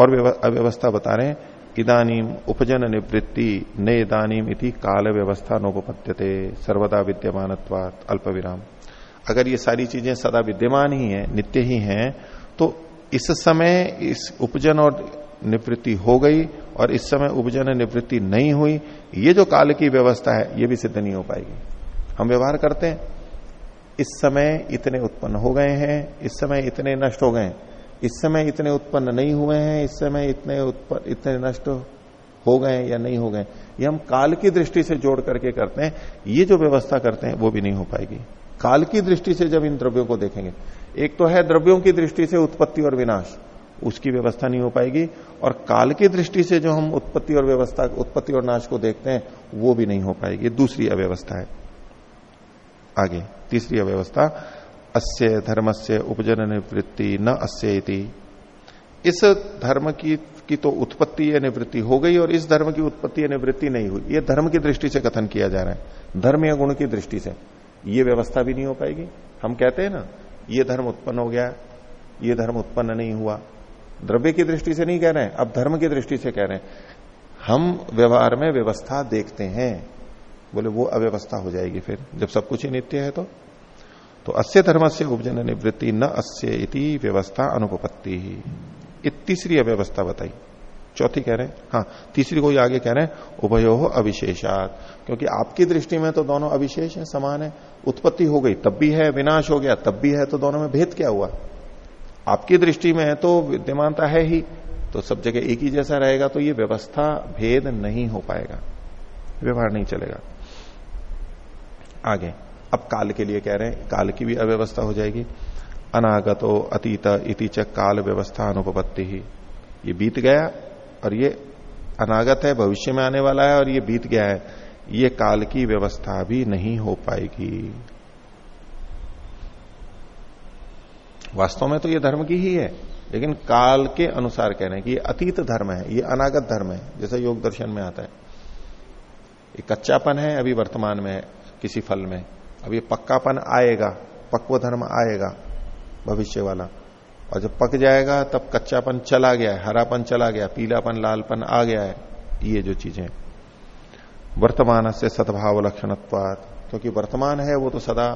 और अव्यवस्था बता रहे हैं, इदानीम उपजन निवृत्ति ने इदानीम इति काल व्यवस्था नोपत्य सर्वदा विद्यमान अल्प विराम अगर ये सारी चीज़ें सदा विद्यमान ही है, नित्य ही है तो इस समय इस उपजन और निवृत्ति हो गई और इस समय उपजन निवृत्ति नहीं हुई। ये जो काल की व्यवस्था है, ये भी सिद्ध नहीं हो पाएगी। हम व्यवहार करते हैं। इस समय इतने उत्पन्न हो गए हैं, इस समय इतने नष्ट हो गए इस समय इतने उत्पन्न नहीं हुए हैं, इस समय इतने उत्पन्न, इतने नष्ट हो गए या नहीं हो गए ये हम काल की दृष्टि से जोड़ करके करते हैं। ये जो व्यवस्था करते हैं, वो भी नहीं हो पाएगी। काल की दृष्टि से जब इन द्रव्यों को देखेंगे, एक तो है द्रव्यों की दृष्टि से उत्पत्ति और विनाश। उसकी व्यवस्था नहीं हो पाएगी और काल की दृष्टि से जो हम उत्पत्ति और व्यवस्था, उत्पत्ति और नाश को देखते हैं, वो भी नहीं हो पाएगी। दूसरी अव्यवस्था है। आगे, तीसरी अव्यवस्था, अस्य धर्म से उपजन निवृत्ति न अस्य इति इस धर्म की की तो उत्पत्ति या निवृत्ति हो गई और इस धर्म की उत्पत्ति या निवृत्ति नहीं हुई। ये धर्म की दृष्टि से कथन किया जा रहा है। धर्म या गुण की दृष्टि से। ये व्यवस्था भी नहीं हो पाएगी। हम कहते हैं ना, ये धर्म उत्पन्न हो गया, ये धर्म उत्पन्न नहीं हुआ। द्रव्य की दृष्टि से नहीं कह रहे हैं, अब धर्म की दृष्टि से कह रहे हैं। हम व्यवहार में व्यवस्था देखते हैं। बोले, वो अव्यवस्था हो जाएगी फिर, जब सब कुछ ही नित्य है तो। तो अस्य धर्म से उपजन निवृत्ति न अस्य इति व्यवस्था अनुपत्ति ही। तीसरी अव्यवस्था बताई। चौथी कह रहे हैं हाँ तीसरी कोई आगे कह रहे हैं, उभयो अविशेषात। क्योंकि आपकी दृष्टि में तो दोनों अविशेष है, समान है, उत्पत्ति हो गई, तब भी है, विनाश हो गया, तब भी है तो दोनों में भेद क्या हुआ? आपकी दृष्टि में है तो विद्यमानता है ही तो सब जगह एक ही जैसा रहेगा तो ये व्यवस्था भेद नहीं हो पाएगा, व्यवहार नहीं चलेगा। आगे, अब काल के लिए कह रहे हैं, काल की भी अव्यवस्था हो जाएगी। अनागतो अतीत इति च काल व्यवस्था अनुपत्ति ही। ये बीत गया, और ये अनागत है, भविष्य में आने वाला है, और ये बीत गया है। ये काल की व्यवस्था भी नहीं हो पाएगी। वास्तव में तो ये धर्म की ही है, लेकिन काल के अनुसार कह रहे हैं कि ये अतीत धर्म है, ये अनागत धर्म है, जैसा योग दर्शन में आता है। ये कच्चापन है अभी वर्तमान में, किसी फल में। अब ये पक्कापन आएगा, पक्व धर्म आएगा, भविष्य वाला। और जब पक जाएगा, तब कच्चापन चला गया है, हरापन चला गया, पीलापन, लालपन आ गया है, ये जो चीज़ें। वर्तमान से सद्भाव लक्षणत्वाद क्योंकि वर्तमान है वो तो सदा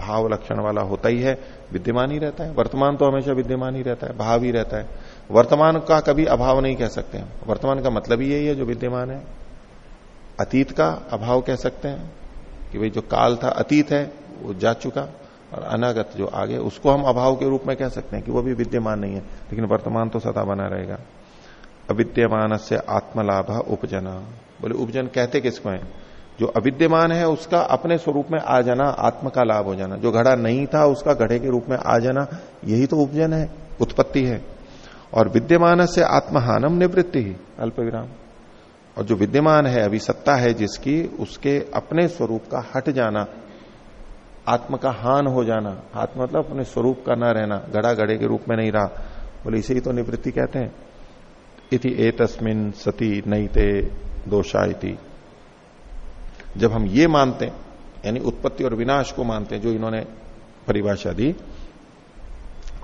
भाव लक्षण वाला होता ही है, विद्यमान ही रहता है। वर्तमान तो हमेशा विद्यमान ही रहता है, भाव ही रहता है। वर्तमान का कभी अभाव नहीं कह सकते हैं वर्तमान का मतलब ही यही है, जो विद्यमान है। अतीत का अभाव कह सकते हैं कि भाई जो काल था, अतीत है, वो जा चुका और अनागत जो आगे, उसको हम अभाव के रूप में कह सकते हैं कि वो भी विद्यमान नहीं है, लेकिन वर्तमान तो सदा बना रहेगा। अविद्यमान से आत्मलाभ उपजना। बोले, उपजन कहते किसको है? जो अविद्यमान है, उसका अपने स्वरूप में आ जाना, आत्म का लाभ हो जाना। जो घड़ा नहीं था, उसका घड़े के रूप में आ जाना, यही तो उपजन है, उत्पत्ति है। और विद्यमान से आत्महानम निवृत्ति ही अल्प विराम और जो विद्यमान है, अभी सत्ता है जिसकी, उसके अपने स्वरूप का हट जाना, आत्म का हान हो जाना। आत्म मतलब अपने स्वरूप का ना रहना, घड़ा गड़े के रूप में नहीं रहा। बोले, इसे ही तो निवृत्ति कहते हैं। इति ए तस्मिन सती नईते दोषा इति। जब हम ये मानते हैं, यानी उत्पत्ति और विनाश को मानते हैं, जो इन्होंने परिभाषा दी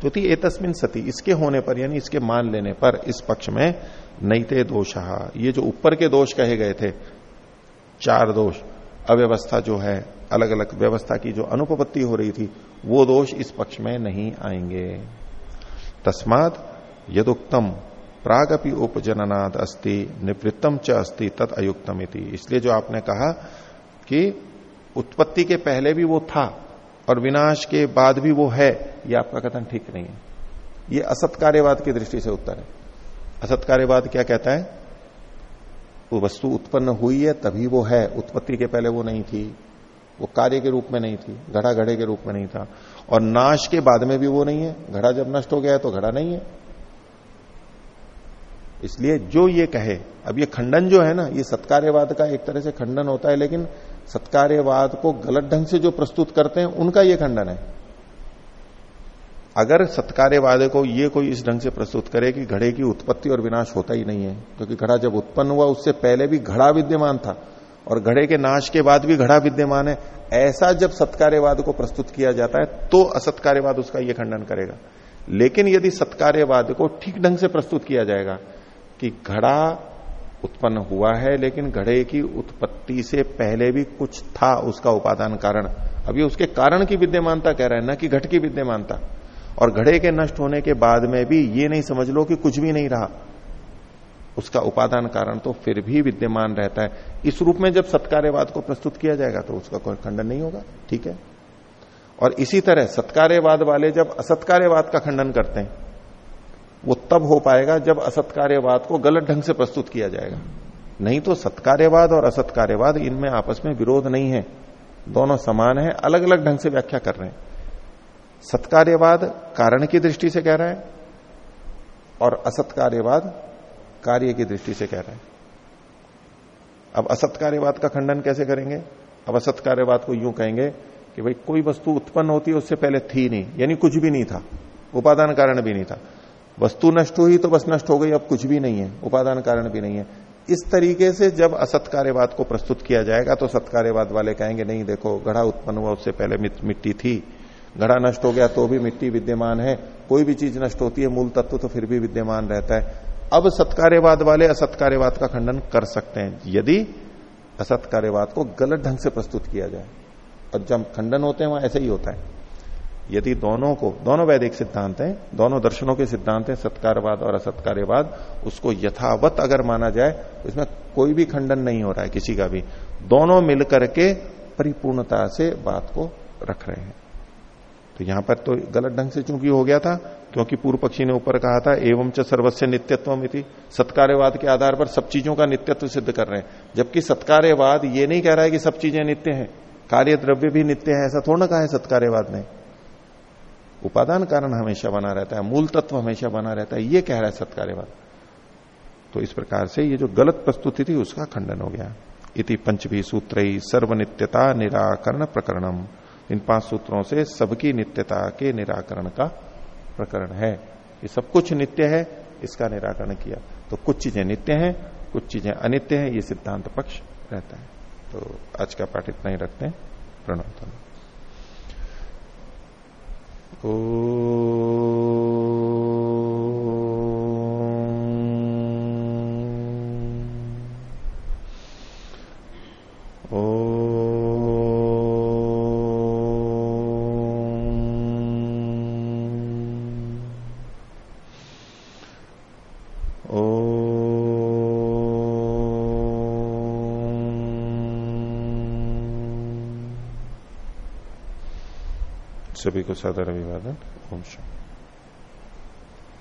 तो थी ए तस्मिन सती, इसके होने पर, यानी इसके मान लेने पर, इस पक्ष में नईते दोष। ये जो ऊपर के दोष कहे गए थे, चार दोष, अव्यवस्था जो है अलग अलग व्यवस्था की जो अनुपत्ति हो रही थी, वो दोष इस पक्ष में नहीं आएँगे। तस्मात यदुक्तम प्रागपि उपजननाद अस्ति निवृत्तम च अस्ति तत् अयुक्तम इसलिए जो आपने कहा कि उत्पत्ति के पहले भी वो था और विनाश के बाद भी वो है, ये आपका कथन ठीक नहीं है। ये असत्कार्यवाद की दृष्टि से उत्तर है। असत्कार्यवाद क्या कहता है? वो वस्तु उत्पन्न हुई है, तभी वो है। उत्पत्ति के पहले वो नहीं थी। वो कार्य के रूप में नहीं थी। घड़ा घड़े के रूप में नहीं था। और नाश के बाद में भी वो नहीं है। घड़ा जब नष्ट हो गया है तो घड़ा नहीं है। इसलिए जो ये कहे, अब ये खंडन जो है ना, ये सत्कार्यवाद का एक तरह से खंडन होता है, लेकिन सत्कार्यवाद को गलत ढंग से जो प्रस्तुत करते हैं, उनका ये खंडन है। अगर सत्कार्यवाद को ये कोई इस ढंग से प्रस्तुत करे कि घड़े की उत्पत्ति और विनाश होता ही नहीं है, क्योंकि घड़ा जब उत्पन्न हुआ, उससे पहले भी घड़ा विद्यमान था, और घड़े के नाश के बाद भी घड़ा विद्यमान है, ऐसा जब सत्कार्यवाद को प्रस्तुत किया जाता है तो असत्कार्यवाद उसका यह खंडन करेगा। लेकिन यदि सत्कार्यवाद को ठीक ढंग से प्रस्तुत किया जाएगा कि घड़ा उत्पन्न हुआ है, लेकिन घड़े की उत्पत्ति से पहले भी कुछ था उसका उपादान कारण। अभी उसके कारण की विद्यमानता कह रहा है, ना कि घट की विद्यमानता। और घड़े के नष्ट होने के बाद में भी ये नहीं समझ लो कि कुछ भी नहीं रहा। उसका उपादान कारण तो फिर भी विद्यमान रहता है। इस रूप में जब सत्कार्यवाद को प्रस्तुत किया जाएगा तो उसका कोई खंडन नहीं होगा, ठीक है? और इसी तरह सत्कार्यवाद वाले जब असत्कार्यवाद का खंडन करते हैं वो तब हो पाएगा जब असत्कार्यवाद को गलत ढंग से प्रस्तुत किया जाएगा। नहीं तो सत्कार्यवाद और असत्कार्यवाद इनमें आपस में विरोध नहीं है। दोनों समान है अलग अलग ढंग से व्याख्या कर रहे हैं। सत्कार्यवाद कारण की दृष्टि से कह रहा है और असत्कार्यवाद कार्य की दृष्टि से कह रहा है। अब असत्कार्यवाद का खंडन कैसे करेंगे? अब असत्कार्यवाद को यूँ कहेंगे कि भाई कोई वस्तु उत्पन्न होती है, उससे पहले थी नहीं, यानी कुछ भी नहीं था। उपादान कारण भी नहीं था। वस्तु नष्ट हुई तो बस नष्ट हो गई, अब कुछ भी नहीं है, उपादान कारण भी नहीं है। इस तरीके से जब असत्कार्यवाद को प्रस्तुत किया जाएगा तो सत्कार्यवाद वाले कहेंगे, नहीं, देखो, घड़ा उत्पन्न हुआ, उससे पहले मिट्टी थी। घड़ा नष्ट हो गया तो भी मिट्टी विद्यमान है, कोई भी चीज़ नष्ट होती है, मूल तत्व तो फिर भी विद्यमान रहता है। अब सत्कार्यवाद वाले असत्कार्यवाद का खंडन कर सकते हैं, यदि असत्कार्यवाद को गलत ढंग से प्रस्तुत किया जाए। और जब खंडन होते हैं, वहाँ ऐसे ही होता है। यदि दोनों को, दोनों वैदिक सिद्धांत हैं, दोनों दर्शनों के सिद्धांत हैं, सत्कारवाद और असत्कार्यवाद, उसको यथावत अगर माना जाए तो इसमें कोई भी खंडन नहीं हो रहा है किसी का भी। दोनों मिलकर के परिपूर्णता से बात को रख रहे हैं। तो यहाँ पर तो गलत ढंग से चूँकि हो गया था, क्योंकि पूर्व पक्षी ने ऊपर कहा था, एवं च सर्वस्व नित्यत्व सत्कार्यवाद के आधार पर सब चीज़ों का नित्यत्व सिद्ध कर रहे हैं। जबकि सत्कार्यवाद ये नहीं कह रहा है कि सब चीज़ें नित्य हैं, कार्य द्रव्य भी नित्य है, ऐसा थोड़ा कहा है सत्कार्यवाद ने। उपादान कारण हमेशा बना रहता है, मूल तत्व हमेशा बना रहता है, ये कह रहा है सत्कार्यवाद। तो इस प्रकार से ये जो गलत प्रस्तुति थी, उसका खंडन हो गया। इति पंचभी सूत्र सर्वनित्यता निराकरण प्रकरणम। इन पाँच सूत्रों से सबकी नित्यता के निराकरण का प्रकरण है। ये सब कुछ नित्य है, इसका निराकरण किया। तो कुछ चीज़ें नित्य हैं, कुछ चीज़ें अनित्य हैं, ये सिद्धांत पक्ष रहता है। तो आज का पाठ इतना ही रखते हैं। प्रणव ओ सभी को सादर अभिवादन ओम शांति